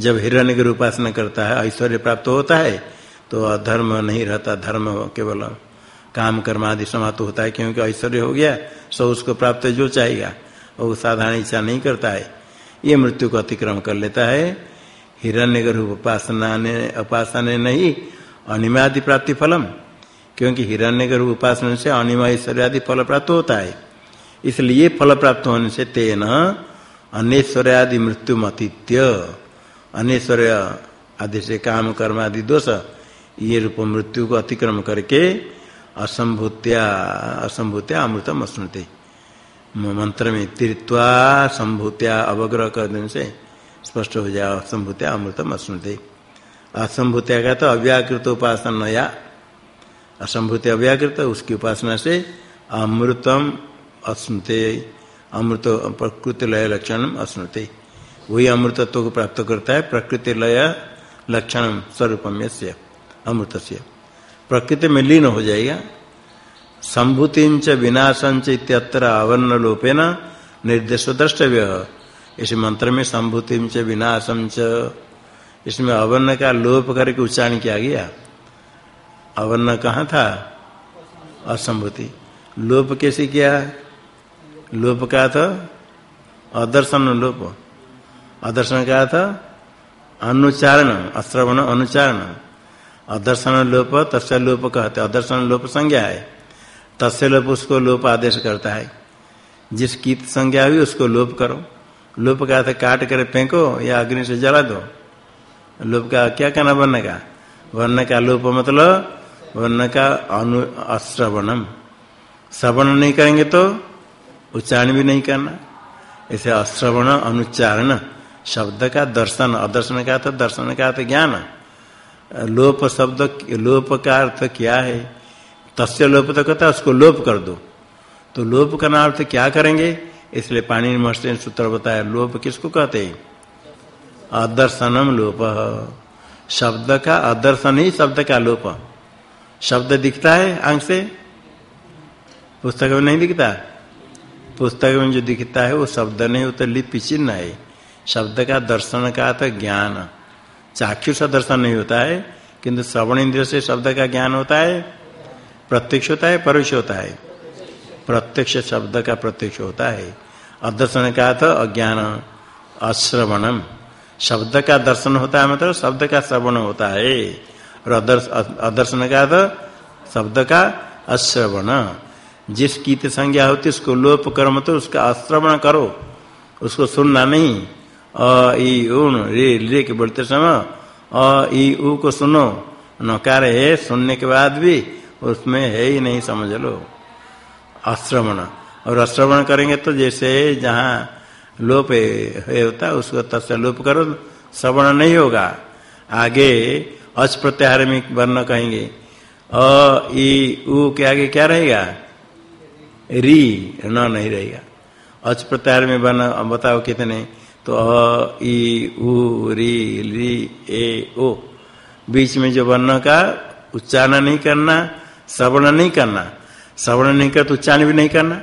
जब हिरण्य की उपासना करता है, ऐश्वर्य प्राप्त होता है तो अधर्म नहीं रहता, धर्म केवल काम कर्म आदि समाप्त होता है, क्योंकि ऐश्वर्य हो गया, सो उसको प्राप्त जो चाहेगा। वो साधारण इच्छा नहीं करता है। ये मृत्यु को अतिक्रम कर लेता है। हिरण्य गर्भ उपासना ने उपासना नहीं अनिमादि प्राप्ति फलम, क्योंकि हिरण्य गर्भ उपासना से अनिमा, ऐश्वर्य आदि फल प्राप्त होता है। इसलिए फल प्राप्त होने से तेन अनेश्वर्य आदि मृत्यु मतित्य, अनेश्वर्य आदि से काम कर्म आदि दोष, ये रूप मृत्यु को अतिक्रम करके असंभूत्या असंभूत्या अमृतम अस्मृति मंत्र में तीर्थवा संभूत्या अवग्रह कर देने से स्पष्ट हो जाए असंभूत्या अमृतम अस्मृति असंभूत्या का तो अव्याकृत उपासना या। असंभूत अव्याकृत, उसकी उपासना से अमृतम अस्मृति अमृत प्रकृति लय लक्षण अस्मृति वही अमृतत्व को प्राप्त करता है, प्रकृति लय लक्षण स्वरूपम अमृत से प्रकृति में लीन हो जाएगा। संभूति विनाशंच इत्यत्र आवर्ण लोपेन निर्देश द्रष्टव्य इस मंत्र में संभूति च विनाशम च। इसमें अवर्ण का लोप करके उच्चारण किया गया। अवर्ण कहा था? असंभूति। लोप कैसे किया? लोप का था? अदर्शन लोप। अदर्शन का था अनुचारण, अश्रवण अनुचारण। अदर्शन लोप तस्य लोप कहते अदर्शन लोप संज्ञा है। तस्य लोप उसको लोप आदेश करता है। जिस कीत संज्ञा हुई, उसको लोप करो। लोप का अर्थ काट कर फेंको या अग्नि से जला दो। लोप का क्या कहना वर्ण का? वर्ण का लोप मतलब वर्ण का अनु अश्रवणम। श्रवण नहीं करेंगे तो उच्चारण भी नहीं करना। ऐसे अश्रवण, अनुच्चारण, शब्द का दर्शन। अदर्शन का तो दर्शन का तो ज्ञान। लोप शब्द, लोप का अर्थ क्या है? तस्य लोप तो कहता उसको लोप कर दो। तो लोप का अर्थ क्या करेंगे? इसलिए पानी महर्षि ने सूत्र बताया, लोप किसको कहते हैं? अदर्शनम लोप। शब्द का अदर्शन ही शब्द का लोप। शब्द दिखता है आँख से? पुस्तक में नहीं दिखता? पुस्तक में जो दिखता है, वो शब्द नहीं, वो तो लिपि चिन्ह है। शब्द का दर्शन का तो ज्ञान। चाक्षुष दर्शन नहीं होता है, किंतु श्रवण इंद्र से शब्द का ज्ञान होता है, प्रत्यक्ष होता है, परोक्ष होता है। प्रत्यक्ष शब्द का प्रत्यक्ष होता है। अदर्शन का तो अज्ञान अश्रवणम शब्द का दर्शन होता है मतलब शब्द का श्रवण होता है। और अदर्शन का तो शब्द का अश्रवण जिस कीत संज्ञा होती है, उसको लोप कर मतलब उसका अश्रवण करो। उसको सुनना नहीं। अ, ई रे के बोलते समय, अ, ई उ को सुनो। नकार है, सुनने के बाद भी उसमें है ही नहीं, समझ लो। अश्रवण और अश्रवण करेंगे तो जैसे जहाँ लोप है होता, उसको तस्य लोप करो, श्रवण नहीं होगा। आगे अच प्रत्याहार में वर्ण कहेंगे। अ, ई उ के आगे क्या रहेगा? री। न, नहीं रहेगा। अच प्रत्याहार में वर्ण बताओ कितने। तो ई री री ए, ओ। बीच में जो वर्ण का उच्चारण नहीं करना, श्रवण नहीं करना, श्रवण नहीं कर तो उच्चारण भी नहीं करना।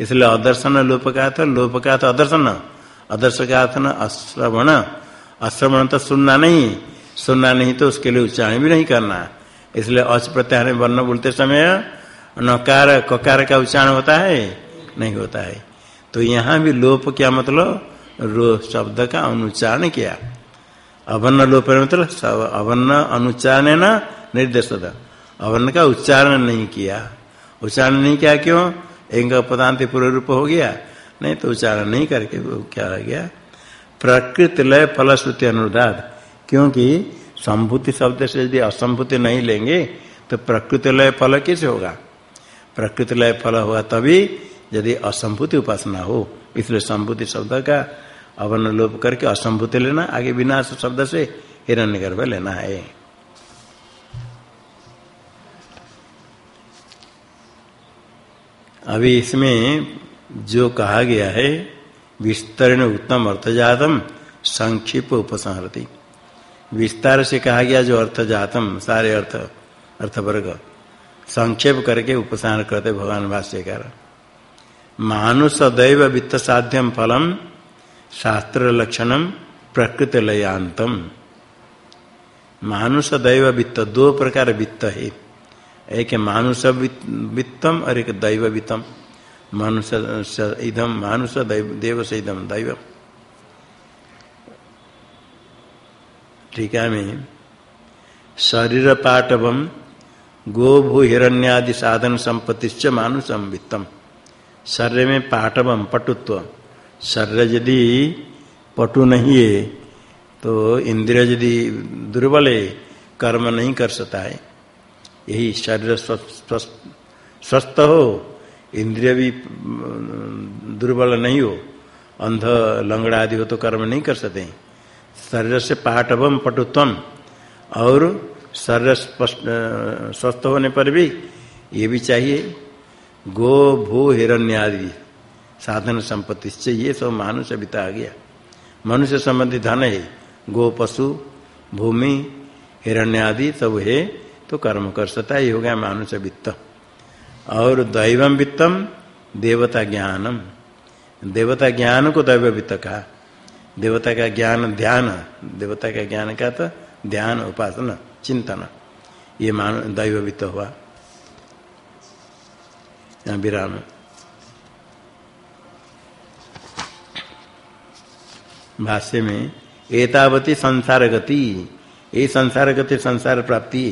इसलिए अदर्शन लोप का था लोप का था अदर्शन, अदर्श का था अश्रवण। अश्रवण तो सुनना नहीं सुनना नहीं तो उसके लिए उच्चारण भी नहीं करना। इसलिए अच प्रत्याहार वर्ण बोलते समय नकार ककार का उच्चारण होता है, नहीं होता है। तो यहाँ भी लोप क्या मतलब? रो शब्द का अनुच्चारण किया। अवर्ण लोप मतलब अवर्ण अनुच्चारण न? निर्देश अवर्ण का उच्चारण नहीं किया। उच्चारण नहीं किया क्यों? एक पदांत पूर्व रूप हो गया। नहीं तो उच्चारण नहीं करके क्या हो गया? प्रकृति लय फलश्रुति अनुदात क्योंकि संभूति शब्द से यदि असंभूति नहीं लेंगे तो प्रकृति लय फल कैसे होगा? प्रकृति लय फल होगा तभी यदि असंभूति उपासना हो। इसलिए संभूति शब्द का अवन लोप करके असंभूत लेना, आगे विनाश शब्द से हिरण्य गर्भ लेना है। अभी इसमें जो कहा गया है, विस्तरण उत्तम अर्थजातम संक्षिप्त उपसंहरति विस्तार से कहा गया जो अर्थजातम, सारे अर्थ, अर्थवर्ग, संक्षेप करके उपसंहार करते भगवान भाष्यकार। मानुष दैव वित्त साध्यम फलम शास्त्र लक्षणम प्रकृति लयांतम मानुष दैव वित्त दो प्रकार वित्त है। एक मानुष वित्तम, और एक दैव वित्तम मनुष्य इधम मानुष देव से इधम दैव टीका में शरीर पाटवम गो भू हिरण्यादि साधन संपत्ति मानुषम वित्तम। शरीर में पाटवम पटुत्व शरीर यदि पटु नहीं है तो इंद्रिय यदि दुर्बल है, कर्म नहीं कर सकता है। यही शरीर स्वस्थ हो, इंद्रिय भी दुर्बल नहीं हो, अंध, लंगड़ा आदि हो तो कर्म नहीं कर सकते शरीर से पाठवम पटुत्वम, और शरीर स्वस्थ होने पर भी ये भी चाहिए। गो भू हिरण्य आदि साधन संपत्ति से ये सब मनुष्य बिता आ गया। मनुष्य संबंधी धन है गो पशु, भूमि, हिरण्य आदि सब है तो कर्म कर सकता है हो गया मानुष वित्त। और दैवम वित्तम देवता ज्ञानम। देवता ज्ञान को दैव वित्त कहा। देवता का ज्ञान ध्यान, देवता का ज्ञान का तो ध्यान, उपासना, चिंतन। ये मान, दैव वित्त हुआ। विराम। भाष्य में, एतावती संसार गति ये संसार गति संसार प्राप्ति।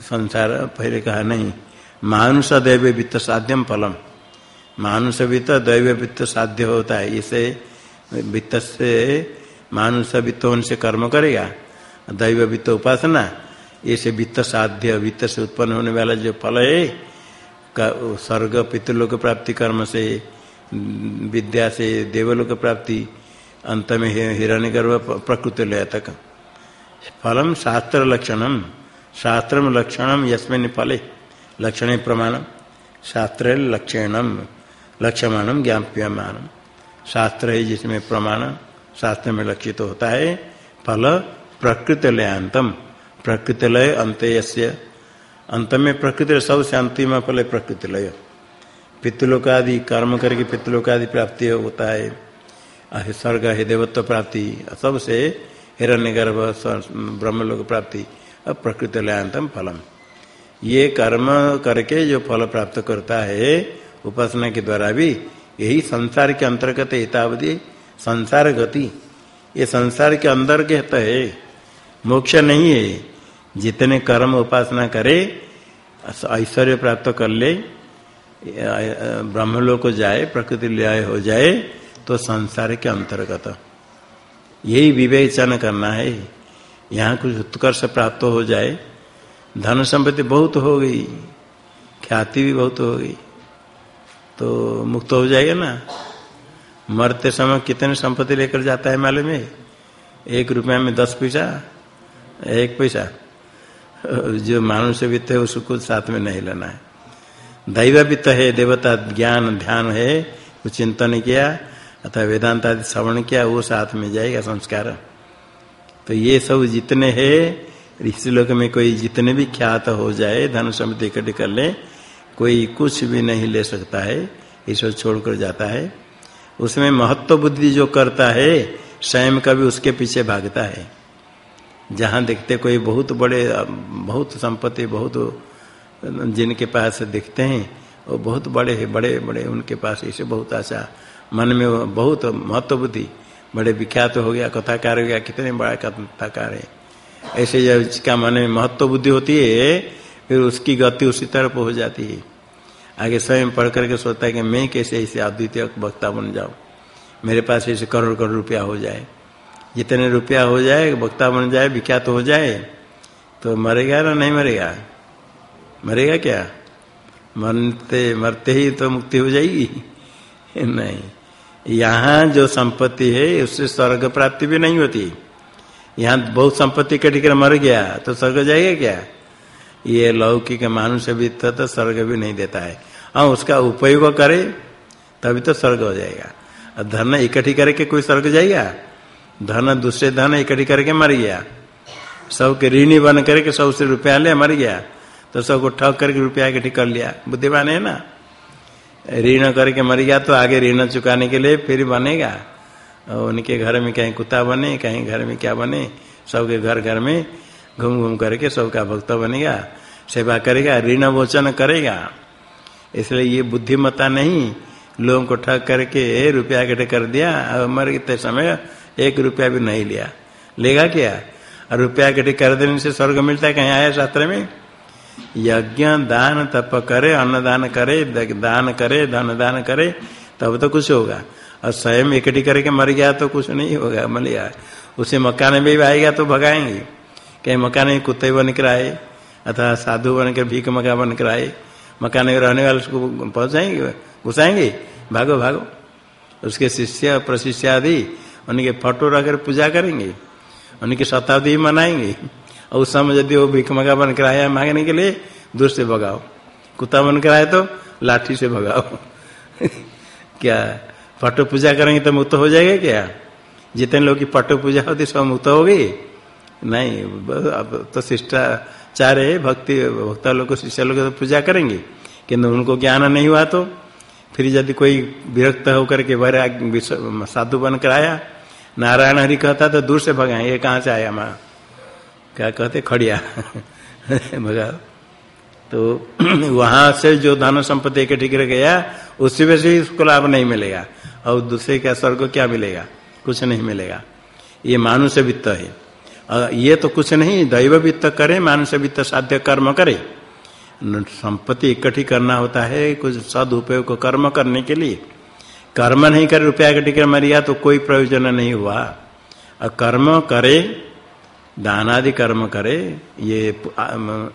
संसार पहले कहा नहीं मानुष दैव वित्त साध्यम फलम। मानुष वित्त दैव वित्त साध्य होता है, इसे वित्त से मानुष वित्त से कर्म करेगा। दैव वित्त उपासना ऐसे वित्त साध्य, वित्त से उत्पन्न होने वाला जो फल है स्वर्ग, पितृलोक प्राप्ति, कर्म से, विद्या से, देवलोक प्राप्ति अंत में हिरण्य गर्भ प्रकृति लय तक फलम शास्त्र लक्षणम शास्त्र लक्षणम यस्मिन फले। लक्षण प्रमाण शास्त्र लक्षणम। लक्ष्यमाणम ज्ञाप्यमानम शास्त्र है जिसमें प्रमाण शास्त्र में लक्षित तो होता है, फल प्रकृति लयांतम प्रकृति लय अंत अंत में प्रकृति सबसे अंतिम फल प्रकृति लय पितृलोकादि कर्म करके पितृलोकादि प्राप्ति होता है। स्वर्ग है देवत्व प्राप्ति, सबसे हिरण्य गर्भ ब्रह्मलोक प्राप्ति और प्रकृति लयांतम फलम। ये कर्म करके जो फल प्राप्त करता है, उपासना के द्वारा भी, यही संसार के अंतर्गत हितावधि संसार गति। ये संसार के अंदर के कहता है। मोक्ष नहीं है। जितने कर्म उपासना करे ऐश्वर्य प्राप्त कर ले ब्रह्मलोक जाए, प्रकृति लय हो जाए तो संसार के अंतर्गत। यही विवेचन करना है। यहाँ कुछ उत्कर्ष प्राप्त हो जाए। धन संपत्ति बहुत हो गई। ख्याति भी बहुत हो गई। तो मुक्त हो जाएगा ना? मरते समय कितने संपत्ति लेकर जाता है माले में एक रुपया में दस पैसा, एक पैसा। जो मानुष्य वित्त है, उसको कुछ साथ में नहीं लेना है। दैव वित्त है, देवता ज्ञान, ध्यान है। कुछ चिंतन किया अथवा वेदांत आदि श्रवण किया, वो साथ में जाएगा संस्कार। तो ये सब जितने हैं, इस लोक में कोई जितने भी ख्यात हो जाए धन समिति इकट्ठे कर ले, कोई कुछ भी नहीं ले सकता है, ईश्वर छोड़कर जाता है। उसमें महत्व बुद्धि जो करता है, स्वयं का भी उसके पीछे भागता है। जहाँ देखते कोई बहुत बड़े, बहुत संपत्ति, बहुत जिनके पास दिखते हैं, वो बहुत बड़े हैं, बड़े बड़े, उनके पास ऐसे बहुत आशा मन में बहुत महत्व बुद्धि, बड़े विख्यात हो गया, कथाकार हो गया, कितने बड़ा कथाकार है। ऐसे जब इसका मन में महत्व बुद्धि होती है, फिर उसकी गति उसी तरफ़ हो जाती है। आगे स्वयं पढ़ करके सोचता है कि मैं कैसे ऐसे अद्वितीय वक्ता बन जाऊँ। मेरे पास ऐसे करोड़ करोड़ रुपया हो जाए। जितने रुपया हो जाए, वक्ता बन जाए, विख्यात हो जाए तो मरेगा ना नहीं मरेगा? मरेगा क्या? मरते मरते ही तो मुक्ति हो जाएगी। (laughs) नहीं। यहाँ जो संपत्ति है, उससे स्वर्ग प्राप्ति भी नहीं होती। यहाँ बहुत संपत्ति कटी कर मर गया तो स्वर्ग जाएगा क्या? ये लौकिक मानुष भी तो स्वर्ग भी नहीं देता है। हाँ उसका उपयोग करे, तभी तो स्वर्ग हो जाएगा। धन इकट्ठी करके कोई स्वर्ग जाएगा? धन, दूसरे धन इकट्ठी करके मर गया। सबके ऋणी बन करके सौ से रुपया ले मर गया। तो सबको ठग करके रुपया इकट्ठी कर लिया। बुद्धिमान है ना? ऋण करके मर गया तो आगे ऋण चुकाने के लिए फिर बनेगा। और उनके घर में कहीं कुत्ता बने, कहीं घर में क्या बने, सबके घर घर में घूम घूम करके सबका भक्त बनेगा, सेवा करेगा, ऋण वोचन करेगा। इसलिए ये बुद्धिमता नहीं, लोगों को ठग करके रुपया इकट्ठे कर दिया और मर गए समय एक रुपया भी नहीं लिया। लेगा क्या? और रुपया इकट्ठे कर देने से स्वर्ग मिलता है कहीं आया शास्त्र में? यज्ञ, दान, तप करे अन्न दान करे दान करे धन दान करे, तब तो कुछ होगा। और स्वयं इकट्ठी करके मर गया तो कुछ नहीं होगा, मर गया उसे मकान में भी आएगा तो भगाएँगे। कहीं मकान में कुत्ते बन कर आए, अथवा साधु बन बनकर भीख मका बन कर आए, मकान में रहने वाले उसको पहुंचाएँगे, घुसाएँगे? भागो भागो। उसके शिष्य प्रशिष्य आदि उनके फ़ोटो रखकर पूजा करेंगे। उनकी शताब्दी मनाएँगे। और उस समय यदि वो भीख मगा बन कर आया मांगने के लिए दूर से भगाओ। कुत्ता बन कर आए तो लाठी से भगाओ। (laughs) क्या? पटो पूजा करेंगे तो मुक्त हो जाएगा क्या? जितने लोग की पटो पूजा होती, सब मुक्त हो गई? नहीं अब तो शिष्टाचार है, भक्ति, भक्ता लोग शिष्य लोग तो पूजा करेंगे। किंतु उनको ज्ञान नहीं हुआ तो फिर यदि कोई विरक्त होकर के भरे साधु बनकर आया, नारायण हरि कहता तो दूर से भगाए ये कहाँ से आया माँ। क्या कहते, खड़िया। (laughs) भगा तो (clears throat) वहाँ से जो धन संपत्ति इकट्ठी कर गया उससे वैसे उसको लाभ नहीं मिलेगा। और दूसरे का स्वर्ग क्या मिलेगा? कुछ नहीं मिलेगा। ये मानुष वित्त है। ये तो कुछ नहीं, दैव वित्त करे, मानुष वित्त साध्य कर्म करे। संपत्ति इकट्ठी करना होता है, कुछ सद को कर्म करने के लिए। कर्म नहीं करे, रुपया का टिकट मर गया तो कोई प्रयोजन नहीं हुआ। और कर्म करे दान आदि कर्म करे, ये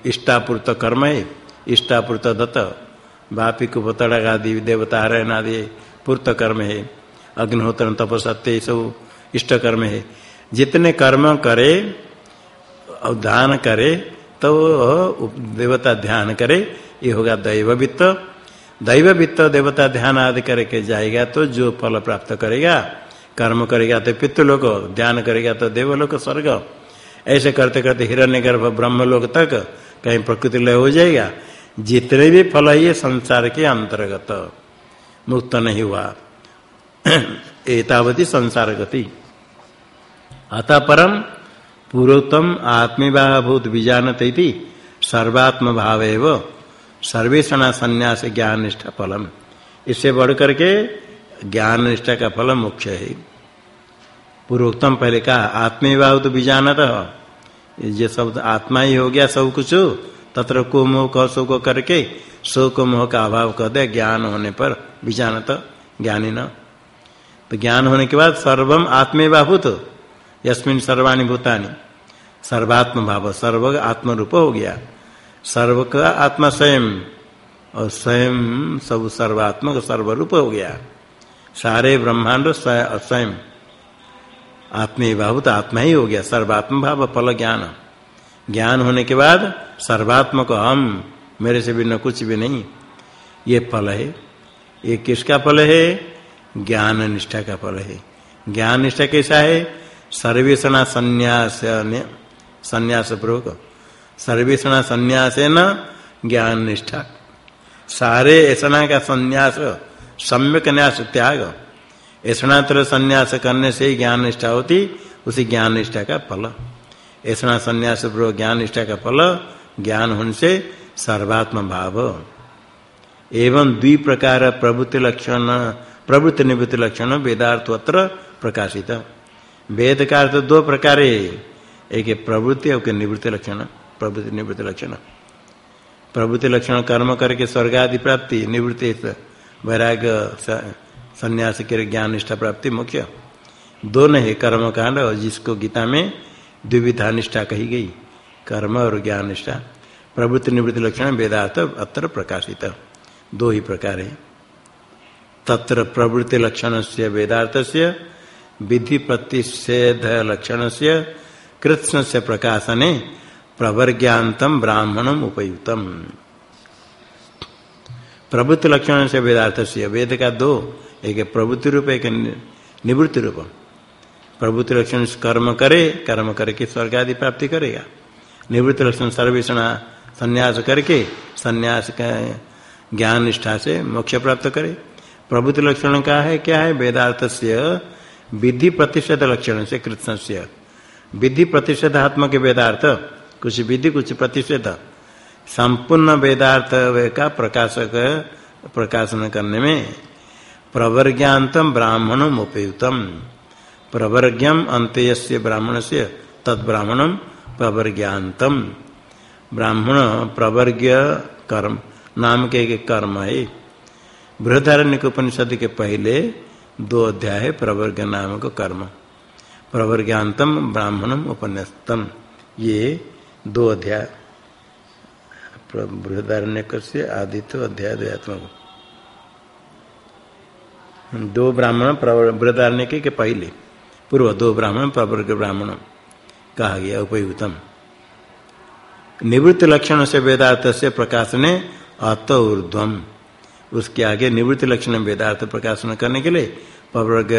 इष्टापूर्त कर्म है इष्टापूर्त दत्त बापी को आदि देवता हरण आदि पूर्त कर्म है अग्निहोत्र तपसत्य सब इष्ट कर्म है जितने कर्म करे और दान करे तो देवता ध्यान करे, ये होगा दैव वित्त दैव वित्त देवता ध्यान आदि करके जाएगा तो जो फल प्राप्त करेगा, कर्म करेगा तो पितृलोक, ध्यान करेगा तो देवलोक, स्वर्ग। ऐसे करते करते हिरण्य गर्भ ब्रह्म ब्रह्मलोक तक कहीं प्रकृति लय हो जाएगा। जितने भी फल है ये संसार के अंतर्गत। मुक्त नहीं हुआ। (clears throat) एतावती संसार गति। अतः परम पूर्वोत्तम आत्मीभाभूत बीजानत सर्वात्म भाव एवं सर्वेषणा संन्यास ज्ञान निष्ठा फलम। इससे बढ़ करके ज्ञान निष्ठा का फल मुख्य है। पूर्वोत्तम पहले कहा आत्मीभाव तो बीजानत। ये शब्द आत्मा ही हो गया, सब कुछ, तत्र को मोह कह सो को करके, सो को मोह का अभाव कह दे ज्ञान होने पर बीजानत, ज्ञानी न। तो ज्ञान होने के बाद सर्वम आत्मेवाभूत, यस्मिन सर्वाणी भूतानी। सर्वात्म भाव सर्व आत्म रूप हो गया। सर्व का आत्मा स्वयं, और स्वयं सब सर्वात्मक, सर्वरूप हो गया। सारे ब्रह्मांड स्वयं। आत्मे तो आत्मा ही हो गया। सर्वात्म भाव फल ज्ञान ज्ञान होने के बाद सर्वात्मक हम मेरे से भी न कुछ भी नहीं। ये फल है। ये किसका फल है? ज्ञान निष्ठा का फल है। ज्ञान निष्ठा कैसा है? सर्वेषणा संन्यास संन्यास पूर्वक। सर्वेषणा संन्यास है न ज्ञान निष्ठा। सारे ऐसा का संन्यास, सम्यक न्यास, त्याग। ऐसा संन्यास करने से ही ज्ञान निष्ठा होती, उसी ज्ञान निष्ठा का फल। ऐसा संन्यास पूर्वक ज्ञान निष्ठा का फल, ज्ञान होने से सर्वात्म भाव। एवं द्वि प्रकार प्रवृत्ति लक्षण प्रवृत्ति निवृत्ति लक्षण वेदार्थ अत्र प्रकाशित। वेद का अर्थ दो प्रकार एक प्रवृत्ति और निवृत्ति लक्षण प्रवृत्ति निवृत्ति लक्षण। प्रवृत्ति लक्षण कर्म करके स्वर्ग आदि प्राप्ति, निवृत्ति वैराग्य संन्यास के ज्ञान निष्ठा प्राप्ति मुख्य। दोनों है कर्म कांड और जिसको गीता में द्विविधा निष्ठा कही गई, कर्म और ज्ञान निष्ठा, प्रवृत्ति निवृत्ति लक्षण वेदार्थ अत्र प्रकाशित। दो ही प्रकार है। तत्र प्रवृत्ति लक्षण से वेदार्थ से विधि प्रतिषेध लक्षण से कृष्ण से प्रकाशने प्रवर्ग्यांतम ब्राह्मणम उपयुक्तम प्रवृत्ति लक्षण से वेदार्थ से वेद का दो एक प्रवृत्ति रूप, एक निवृत्ति रूप। प्रवृत्ति लक्षण कर्म करे, कर्म करके स्वर्ग आदि प्राप्ति करेगा। निवृत्ति लक्षण सर्वेषण संन्यास करके, संन्यास का ज्ञान निष्ठा से मोक्ष प्राप्त करे। प्रभुति लक्षण का है, क्या है? वेदार्थ से विधि प्रतिषेध लक्षण से कृष्ण से विधि प्रतिषेधात्मक वेदार्थ, कुछ विधि, कुछ प्रतिषेध संपूर्ण वेदार्थ का प्रकाशक, प्रकाशन करने में प्रवर्ज्ञातम ब्राह्मणम उपयुक्तम प्रवर्ग्यम अंत ब्राह्मण से तद ब्राह्मणम प्रवर्ज्ञातम ब्राह्मण प्रवर्ग्य कर्म, नाम के एक कर्म है। बृहदारण्य उपनिषद के पहले दो अध्याय है प्रवर्ग नामक कर्म। प्रवर्गान्तम ब्राह्मणम उपन्यास्तम। ये दो अध्याय। बृहदारण्य से आदित्य अध्याय द्वयात्मक दो ब्राह्मण बृहदारण्य के के पहले, पूर्व दो ब्राह्मण प्रवर्ग ब्राह्मण, कहा गया उपयुक्तम निवृत्त लक्षण से वेदार्थ से प्रकाशने अत ऊर्ध्वम उसके आगे निवृत्ति लक्षण वेदार्थ प्रकाशन करने के लिए पवर्ग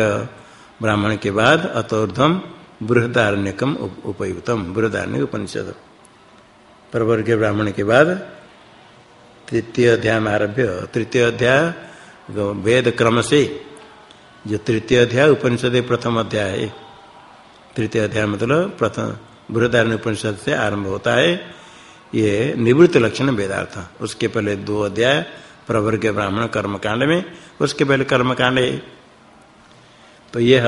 ब्राह्मण के बाद अतोर्धम बृहदारण्यकम उपयुक्तम बृहदारण्य उपनिषद। प्रवर्ग ब्राह्मण के बाद तृतीय अध्याय आरभ्य, तृतीय अध्याय वेद क्रम से जो तृतीय अध्याय उपनिषद प्रथम अध्याय है। तृतीय अध्याय मतलब प्रथम बृहदारण्य उपनिषद से आरंभ होता है। ये निवृत्त लक्षण वेदार्थ। उसके पहले दो अध्याय, प्रवर्ग ब्राह्मण कर्म कांड में, उसके पहले कर्म कांड है। तो यह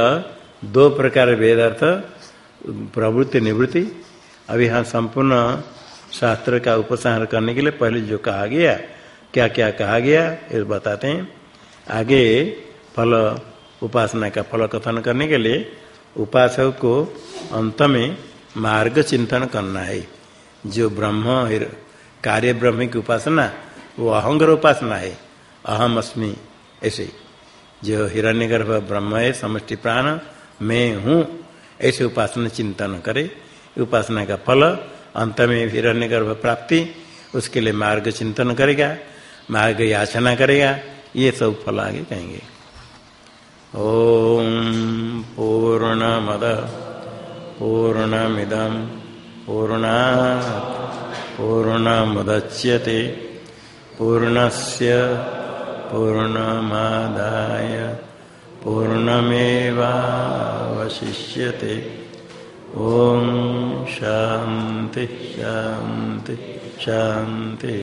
दो प्रकार वेदार्थ, प्रवृत्ति, निवृत्ति। अभी यहाँ संपूर्ण शास्त्र का उपसंहार करने के लिए पहले जो कहा गया क्या क्या कहा गया, ये बताते हैं। आगे फल उपासना का फल कथन करने के लिए उपासक को अंत में मार्ग चिंतन करना है। जो ब्रह्म कार्य ब्रह्म की उपासना, वो अहंग्र उपासना है। अहम अस्मि, ऐसे। जो हिरण्यगर्भ ब्रह्म है, समष्टि प्राण, मैं हूँ, ऐसे उपासना चिंतन करे। उपासना का फल अंत में हिरण्यगर्भ प्राप्ति, उसके लिए मार्ग चिंतन करेगा, मार्ग याचना करेगा ये सब फल आगे कहेंगे। ओम पूर्णमद पूर्णमिदम पूर्णा पूर्णमुदच्यते, पूर्णस्य, पूर्णमादाय, पूर्णमेवावशिष्यते। ओम शांति शांति शांति